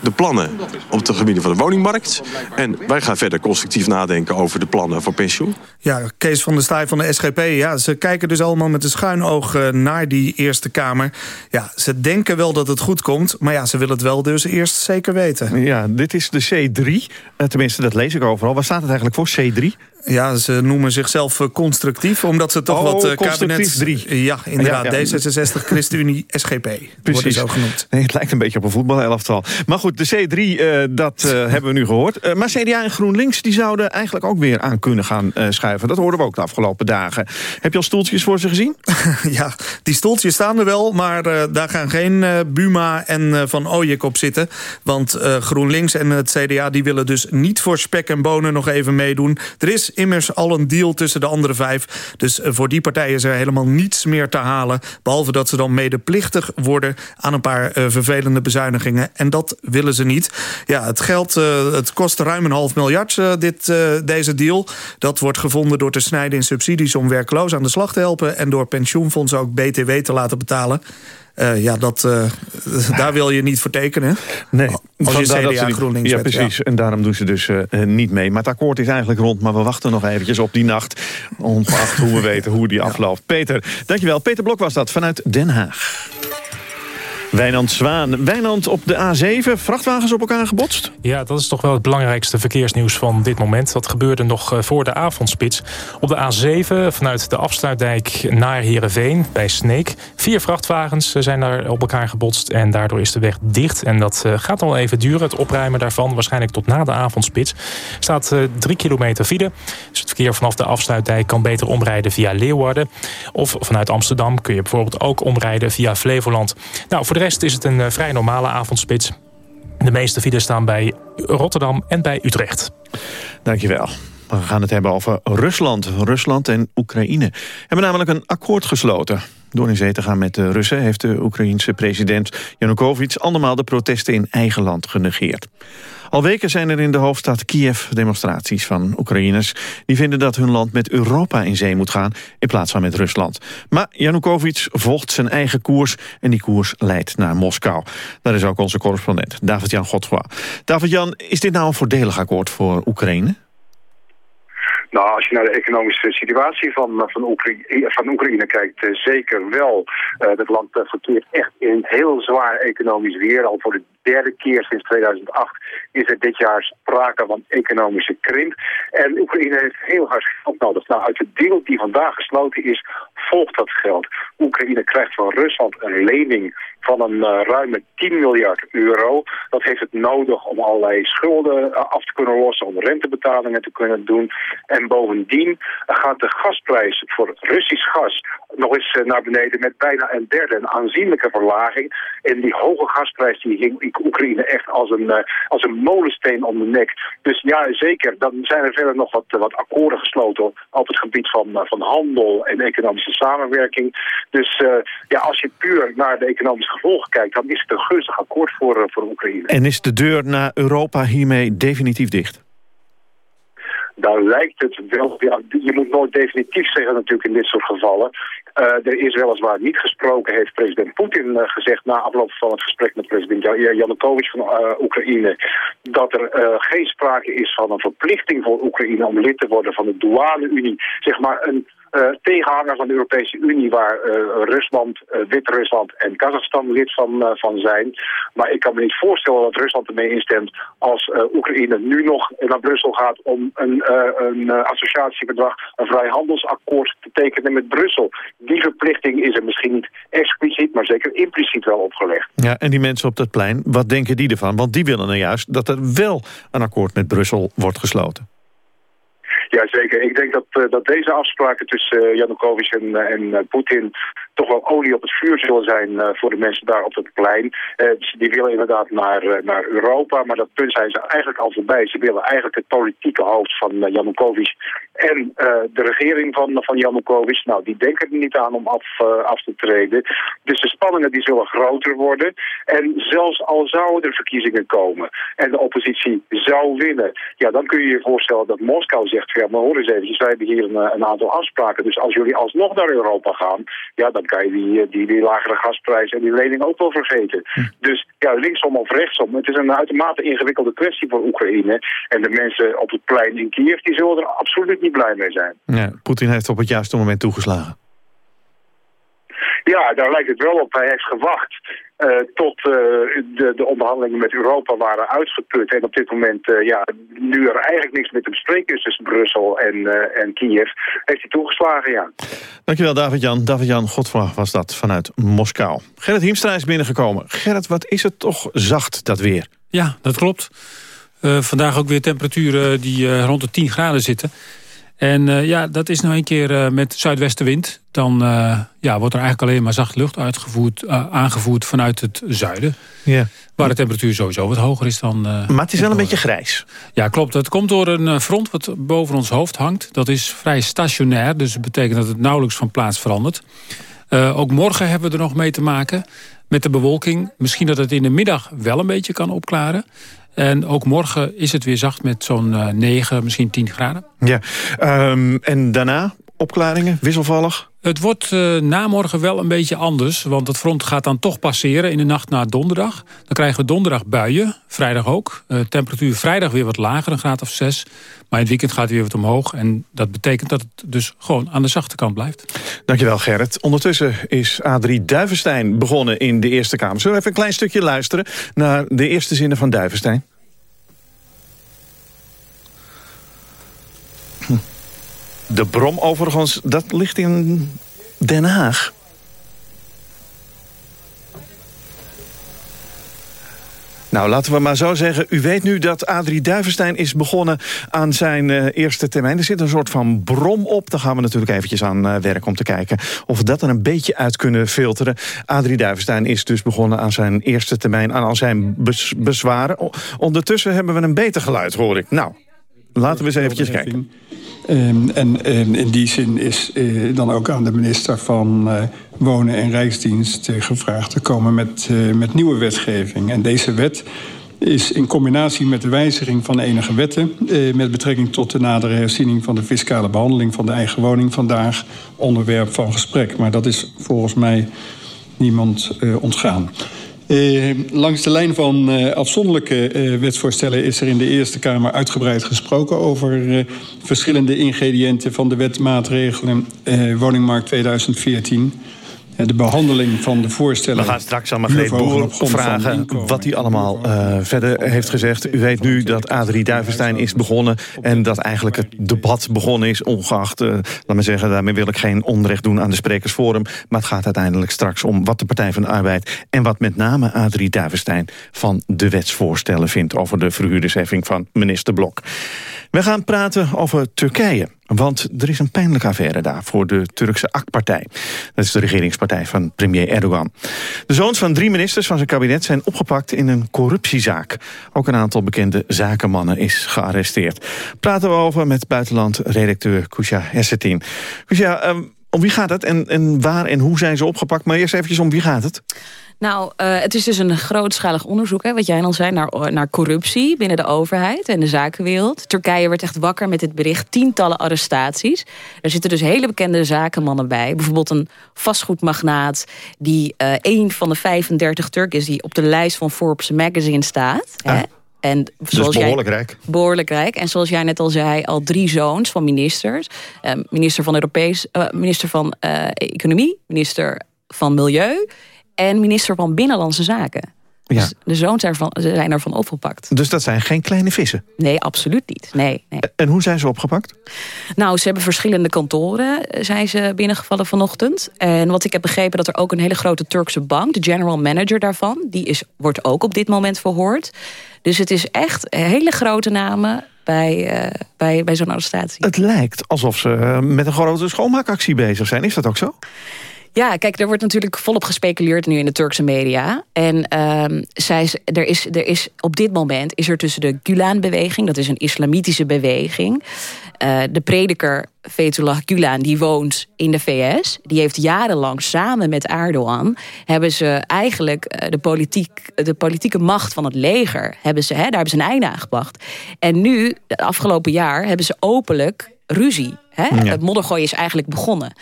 de plannen op het gebied van de woningmarkt. En wij gaan verder constructief nadenken over de plannen voor pensioen. Ja, Kees van der Staaij van de SGP. Ja, ze kijken dus allemaal met een schuin oog uh, naar die Eerste Kamer. Ja, ze denken wel dat het goed komt. Maar ja, ze willen het wel dus eerst zeker weten. Ja, dit is de C3. Uh, tenminste, dat lees ik overal. Waar staat het eigenlijk voor, C3? Ja, ze noemen zichzelf uh, constructief, omdat ze toch oh, wat uh, kabinet... drie. Ja, inderdaad. Ja, ja. D66, ChristenUnie, SGP. Worden zo genoemd. Nee, het lijkt een beetje op een voetbalelftal. Maar goed, de C3, uh, dat hebben we nu gehoord. maar CDA en GroenLinks die zouden eigenlijk ook weer aan kunnen gaan schuiven. Dat hoorden we ook de afgelopen dagen. Heb je al stoeltjes voor ze gezien? ja, die stoeltjes staan er wel, maar daar gaan geen Buma en Van Ooyek op zitten. Want GroenLinks en het CDA die willen dus niet voor spek en bonen nog even meedoen. Er is immers al een deal tussen de andere vijf. Dus voor die partijen is er helemaal niets meer te halen. Behalve dat ze dan medeplichtig worden aan een paar vervelende bezuinigingen. En dat willen ze niet. Ja, het geld, uh, het kost ruim een half miljard, uh, dit, deze deal. Dat wordt gevonden door te snijden in subsidies om werkloos aan de slag te helpen. En door pensioenfondsen ook BTW te laten betalen. Uh, ja, dat, uh, daar wil je niet voor tekenen. Nee, als je CDA GroenLinks Ja, precies. Ja. En daarom doen ze dus uh, niet mee. Maar het akkoord is eigenlijk rond. Maar we wachten nog eventjes op die nacht. Ongeacht hoe we weten hoe die afloopt. Peter, dankjewel. Peter Blok was dat vanuit Den Haag. Wijnand Zwaan. Wijnand op de A7, vrachtwagens op elkaar gebotst? Ja, dat is toch wel het belangrijkste verkeersnieuws van dit moment. Dat gebeurde nog voor de avondspits. Op de A7 vanuit de afsluitdijk naar Heerenveen bij Sneek. Vier vrachtwagens zijn daar op elkaar gebotst en daardoor is de weg dicht. En dat gaat al even duren, het opruimen daarvan. Waarschijnlijk tot na de avondspits. Staat drie kilometer file. Dus het verkeer vanaf de afsluitdijk kan beter omrijden via Leeuwarden. Of vanuit Amsterdam kun je bijvoorbeeld ook omrijden via Flevoland. Nou, voor de rest is het een uh, vrij normale avondspits. De meeste files staan bij Rotterdam en bij Utrecht. Dankjewel. We gaan het hebben over Rusland. Rusland en Oekraïne hebben namelijk een akkoord gesloten. Door in zee te gaan met de Russen heeft de Oekraïense president Yanukovych andermaal de protesten in eigen land genegeerd. Al weken zijn er in de hoofdstad Kiev demonstraties van Oekraïners... die vinden dat hun land met Europa in zee moet gaan in plaats van met Rusland. Maar Yanukovych volgt zijn eigen koers en die koers leidt naar Moskou. Daar is ook onze correspondent David-Jan Godfroy. David-Jan, is dit nou een voordelig akkoord voor Oekraïne? Nou, als je naar de economische situatie van, van, Oekraïne, van Oekraïne kijkt, uh, zeker wel. Het land verkeert echt in heel zwaar economisch weer. Al voor de derde keer sinds 2008 is er dit jaar sprake van economische krimp. En Oekraïne heeft heel hard geld nodig. Nou, uit de deal die vandaag gesloten is, volgt dat geld. Oekraïne krijgt van Rusland een lening van een uh, ruime 10 miljard euro. Dat heeft het nodig om allerlei schulden uh, af te kunnen lossen, om rentebetalingen te kunnen doen. En bovendien uh, gaat de gasprijs voor Russisch gas nog eens naar beneden met bijna een derde. Een aanzienlijke verlaging. En die hoge gasprijs die ging Oekraïne echt als een, als een molensteen om de nek. Dus ja, zeker. Dan zijn er verder nog wat, wat akkoorden gesloten op het gebied van, van handel en economische samenwerking. Dus ja, als je puur naar de economische gevolgen kijkt... dan is het een gunstig akkoord voor, voor Oekraïne. En is de deur naar Europa hiermee definitief dicht? Daar lijkt het wel... Ja, je moet nooit definitief zeggen natuurlijk in dit soort gevallen. Uh, er is weliswaar niet gesproken, heeft president Poetin uh, gezegd... na afloop van het gesprek met president Janukovic van uh, Oekraïne... dat er geen sprake is van een verplichting voor Oekraïne om lid te worden van de douane-unie. Zeg maar een uh, tegenhanger van de Europese Unie... waar uh, Rusland, uh, Wit-Rusland en Kazachstan lid van, van zijn. Maar ik kan me niet voorstellen dat Rusland ermee instemt... als Oekraïne nu nog naar Brussel gaat om een, een associatieverdrag... een vrijhandelsakkoord te tekenen met Brussel. Die verplichting is er misschien niet expliciet... maar zeker impliciet wel opgelegd. Ja, en die mensen op dat plein, wat denken die ervan? Want die willen nou juist dat er wel een akkoord met Brussel wordt gesloten. Ja, zeker. Ik denk dat, uh, dat deze afspraken tussen uh, Janukovic en, uh, en Poetin toch wel olie op het vuur zullen zijn voor de mensen daar op het plein. die willen inderdaad naar, naar Europa, maar dat punt zijn ze eigenlijk al voorbij. Ze willen eigenlijk het politieke hoofd van Janukovic en de regering van, van Janukovic. Nou, die denken er niet aan om af, af te treden. Dus de spanningen die zullen groter worden. En zelfs al zouden er verkiezingen komen en de oppositie zou winnen, ja, dan kun je je voorstellen dat Moskou zegt ja, maar hoor eens eventjes, wij hebben hier een, een, aantal afspraken. Dus als jullie alsnog naar Europa gaan, ja, dan kan je die, die, die lagere gasprijs en die lening ook wel vergeten. Hm. Dus ja, linksom of rechtsom. Het is een uitermate ingewikkelde kwestie voor Oekraïne. En de mensen op het plein in Kiev, die zullen er absoluut niet blij mee zijn. Ja, Poetin heeft op het juiste moment toegeslagen. Ja, daar lijkt het wel op. Hij heeft gewacht uh, tot uh, de, de, onderhandelingen met Europa waren uitgeput. En op dit moment, uh, ja, nu er eigenlijk niks meer te bespreken is tussen Brussel en, en Kiev, heeft hij toegeslagen, ja. Dankjewel, David-Jan. David-Jan Godfra was dat vanuit Moskou. Gerrit Hiemstra is binnengekomen. Gerrit, wat is het toch zacht, dat weer? Ja, dat klopt. vandaag ook weer temperaturen die rond de 10 graden zitten. En uh, ja, dat is nou een keer uh, met zuidwestenwind. Dan uh, ja, wordt er eigenlijk alleen maar zacht lucht uitgevoerd, aangevoerd vanuit het zuiden. Ja. Waar de temperatuur sowieso wat hoger is dan... maar het is wel een beetje grijs. Ja, klopt. Het komt door een front wat boven ons hoofd hangt. Dat is vrij stationair, dus dat betekent dat het nauwelijks van plaats verandert. ook morgen hebben we er nog mee te maken met de bewolking. Misschien dat het in de middag wel een beetje kan opklaren. En ook morgen is het weer zacht met zo'n uh, 9, misschien 10 graden. Ja, um, en daarna opklaringen, wisselvallig? Het wordt uh, na morgen wel een beetje anders. Want het front gaat dan toch passeren in de nacht na donderdag. Dan krijgen we donderdag buien, vrijdag ook. Uh, temperatuur vrijdag weer wat lager, een graad of 6. Maar in het weekend gaat het weer wat omhoog. En dat betekent dat het dus gewoon aan de zachte kant blijft. Dankjewel Gerrit. Ondertussen is Adrie Duivenstein begonnen in de Eerste Kamer. Zullen we even een klein stukje luisteren naar de eerste zinnen van Duivenstein? De brom overigens, dat ligt in Den Haag. Nou, laten we maar zo zeggen. U weet nu dat Adrie Duivenstein is begonnen aan zijn uh, eerste termijn. Er zit een soort van brom op. Daar gaan we natuurlijk eventjes aan uh, werken om te kijken... of we dat er een beetje uit kunnen filteren. Adrie Duivenstein is dus begonnen aan zijn eerste termijn... aan al zijn bez bezwaren. Ondertussen hebben we een beter geluid, hoor ik. Nou, Laten we eens eventjes kijken. Um, en um, in die zin is uh, dan ook aan de minister van uh, Wonen en Rijksdienst uh, gevraagd te komen met, met nieuwe wetgeving. En deze wet is in combinatie met de wijziging van enige wetten... met betrekking tot de nadere herziening van de fiscale behandeling van de eigen woning vandaag onderwerp van gesprek. Maar dat is volgens mij niemand ontgaan. Uh, langs de lijn van uh, afzonderlijke uh, wetsvoorstellen is er in de Eerste Kamer uitgebreid gesproken over verschillende ingrediënten van de wetmaatregelen woningmarkt 2014 de behandeling van de voorstellen... We gaan straks aan Margreet Boer vragen wat hij allemaal uh, verder heeft gezegd. U weet nu dat Adrie Duivenstein is begonnen... en dat eigenlijk het debat begonnen is, ongeacht... Uh, laat me zeggen, daarmee wil ik geen onrecht doen aan de Sprekersforum... maar het gaat uiteindelijk straks om wat de Partij van de Arbeid... en wat met name Adrie Duivenstein van de wetsvoorstellen vindt... over de verhuurdersheffing van minister Blok. We gaan praten over Turkije. Want er is een pijnlijke affaire daar voor de Turkse AK-partij. Dat is de regeringspartij van premier Erdogan. De zoons van drie ministers van zijn kabinet zijn opgepakt in een corruptiezaak. Ook een aantal bekende zakenmannen is gearresteerd. Praten we over met buitenland-redacteur Kusha Essetin. Kusha, um, om wie gaat het en, en waar en hoe zijn ze opgepakt? Maar eerst eventjes om wie gaat het? Nou, uh, het is dus een grootschalig onderzoek, hè, wat jij al zei, naar, naar corruptie binnen de overheid en de zakenwereld. Turkije werd echt wakker met dit bericht, tientallen arrestaties. Er zitten dus hele bekende zakenmannen bij. Bijvoorbeeld een vastgoedmagnaat die uh, een van de 35 Turken is die op de lijst van Forbes magazine staat. Ah. Hè. En zoals dus behoorlijk jij, rijk. Behoorlijk rijk. En zoals jij net al zei, al drie zoons van ministers. Uh, minister van, Europees, uh, minister van uh, Economie, minister van Milieu en minister van Binnenlandse Zaken. Ja. Dus de zoons ervan, zijn ervan opgepakt. Dus dat zijn geen kleine vissen? Nee, absoluut niet. Nee, nee. En hoe zijn ze opgepakt? Nou, ze hebben verschillende kantoren eh, zijn ze binnengevallen vanochtend. En wat ik heb begrepen dat er ook een hele grote Turkse bank... de general manager daarvan, die is, wordt ook op dit moment verhoord. Dus het is echt hele grote namen bij, uh, bij, bij zo'n arrestatie. Het lijkt alsof ze eh, met een grote schoonmaakactie bezig zijn. Is dat ook zo? Ja, kijk, er wordt natuurlijk volop gespeculeerd nu in de Turkse media. En um, zij, er, is, er is op dit moment is er tussen de Gulen-beweging... dat is een islamitische beweging... Uh, de prediker Fethullah Gulen, die woont in de VS. Die heeft jarenlang samen met Erdogan... hebben ze eigenlijk eh, de, politiek, de politieke macht van het leger... Hebben ze, hè, daar hebben ze een einde aan gebracht. En nu, het afgelopen jaar, hebben ze openlijk ruzie Hè? Het moddergooien is eigenlijk begonnen.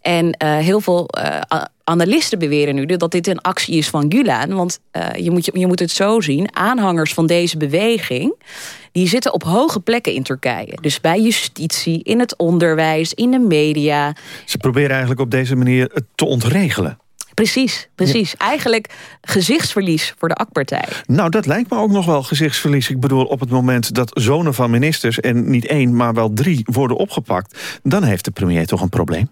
En uh, heel veel uh, analisten beweren nu dat dit een actie is van Gulen. Want uh, je, moet, je moet het zo zien. Aanhangers van deze beweging... die zitten op hoge plekken in Turkije. Dus bij justitie, in het onderwijs, in de media. Ze proberen eigenlijk op deze manier het te ontregelen. Precies, precies. Eigenlijk gezichtsverlies voor de AK-partij. Nou, dat lijkt me ook nog wel gezichtsverlies. Ik bedoel, op het moment dat zonen van ministers... en niet één, maar wel drie worden opgepakt... dan heeft de premier toch een probleem?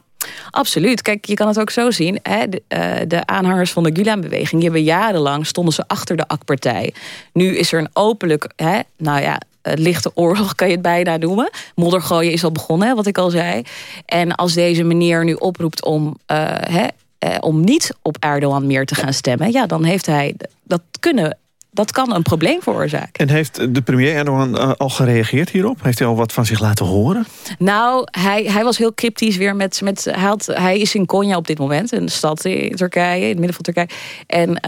Absoluut. Kijk, je kan het ook zo zien. Hè? De, uh, de, aanhangers van de Gulen-beweging... die hebben jarenlang stonden ze achter de AK-partij. Nu is er een openlijk... Hè, nou ja, lichte oorlog kan je het bijna noemen. Moddergooien is al begonnen, wat ik al zei. En als deze meneer nu oproept om uh, hè, eh, om niet op Erdogan meer te gaan stemmen... ja, dan heeft hij dat kunnen dat kan een probleem veroorzaken. En heeft de premier Erdogan uh, al gereageerd hierop? Heeft hij al wat van zich laten horen? Nou, hij, hij was heel cryptisch weer met... met hij, had, hij is in Konya op dit moment, een stad in Turkije, in het midden van Turkije. En uh,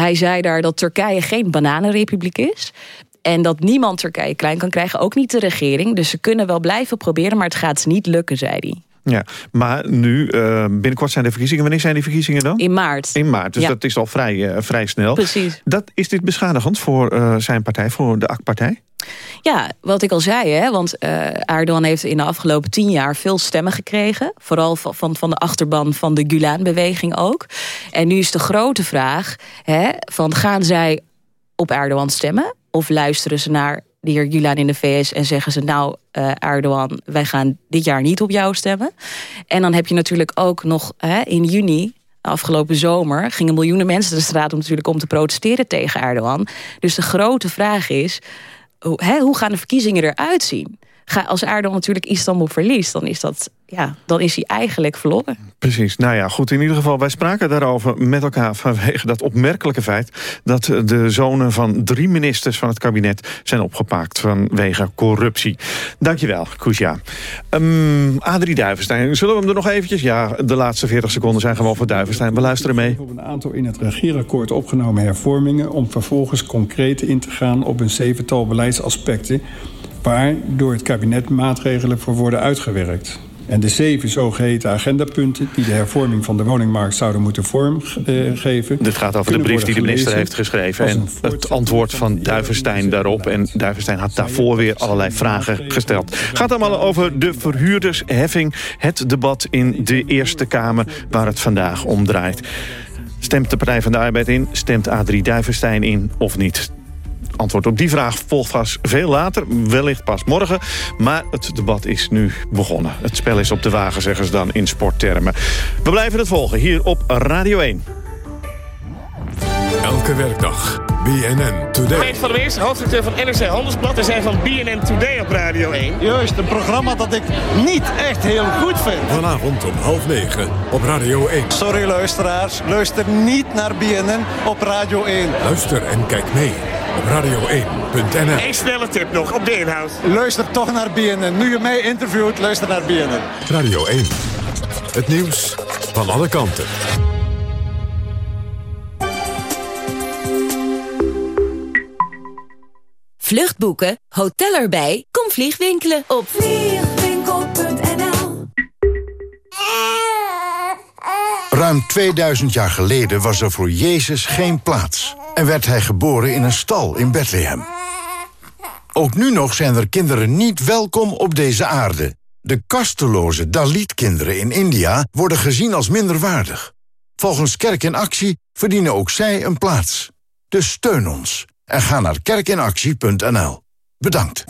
hij zei daar dat Turkije geen bananenrepubliek is. En dat niemand Turkije klein kan krijgen, ook niet de regering. Dus ze kunnen wel blijven proberen, maar het gaat niet lukken, zei hij. Ja, maar nu, uh, binnenkort zijn de verkiezingen. Wanneer zijn die verkiezingen dan? In maart. In maart, dus dat is al vrij, uh, vrij snel. Precies. Dat, is dit beschadigend voor uh, zijn partij, voor de AK-partij? Ja, wat ik al zei, hè, want Erdogan heeft in de afgelopen tien jaar veel stemmen gekregen. Vooral van, van de achterban van de Gulen-beweging ook. En nu is de grote vraag, hè, van gaan zij op Erdogan stemmen? Of luisteren ze naar de heer Gulen in de VS en zeggen ze... nou, uh, Erdogan, wij gaan dit jaar niet op jou stemmen. En dan heb je natuurlijk ook nog in juni afgelopen zomer gingen miljoenen mensen de straat om, natuurlijk om te protesteren tegen Erdogan. Dus de grote vraag is, hè, hoe gaan de verkiezingen eruit zien? Ga, als Erdogan natuurlijk Istanbul verliest, dan is dat ja, dan is hij eigenlijk verloren. Precies. Nou ja, goed. In ieder geval, wij spraken daarover met elkaar... vanwege dat opmerkelijke feit... dat de zonen van drie ministers van het kabinet... zijn opgepakt vanwege corruptie. Dankjewel, Koesja. Um, Adrie Duivenstein, zullen we hem er nog eventjes... Ja, de laatste 40 seconden zijn gewoon voor Duivenstein. We luisteren mee. Op een aantal in het regeerakkoord opgenomen hervormingen... om vervolgens concreet in te gaan op een zevental beleidsaspecten... waar door het kabinet maatregelen voor worden uitgewerkt. En de zeven zogeheten agendapunten die de hervorming van de woningmarkt zouden moeten vormgeven. Dit gaat over de brief die de minister heeft geschreven en het antwoord van Duivenstein daarop. En Duivenstein had daarvoor weer allerlei vragen gesteld. Gaat allemaal over de verhuurdersheffing. Het debat in de Eerste Kamer waar het vandaag om draait. Stemt de Partij van de Arbeid in? Stemt Adrie Duivenstein in of niet? Antwoord op die vraag volgt vast veel later, wellicht pas morgen. Maar het debat is nu begonnen. Het spel is op de wagen, zeggen ze dan in sporttermen. We blijven het volgen hier op Radio 1. Elke werkdag. BNN Today. Mees van der Weers, hoofdredacteur van NRC Handelsblad. We zijn van BNN Today op Radio 1. Juist, een programma dat ik niet echt heel goed vind. Vanavond om half negen op Radio 1. Sorry luisteraars, luister niet naar BNN op Radio 1. Luister en kijk mee op radio1.nl. Eén snelle tip nog op de inhoud. Luister toch naar BNN. Nu je mij interviewt, luister naar BNN. Radio 1. Het nieuws van alle kanten. Vluchtboeken, hotel erbij, kom vliegwinkelen op vliegwinkel.nl Ruim 2000 jaar geleden was er voor Jezus geen plaats en werd hij geboren in een stal in Bethlehem. Ook nu nog zijn er kinderen niet welkom op deze aarde. De kasteloze Dalit-kinderen in India worden gezien als minderwaardig. Volgens Kerk in Actie verdienen ook zij een plaats. Dus steun ons en ga naar kerkinactie.nl. Bedankt.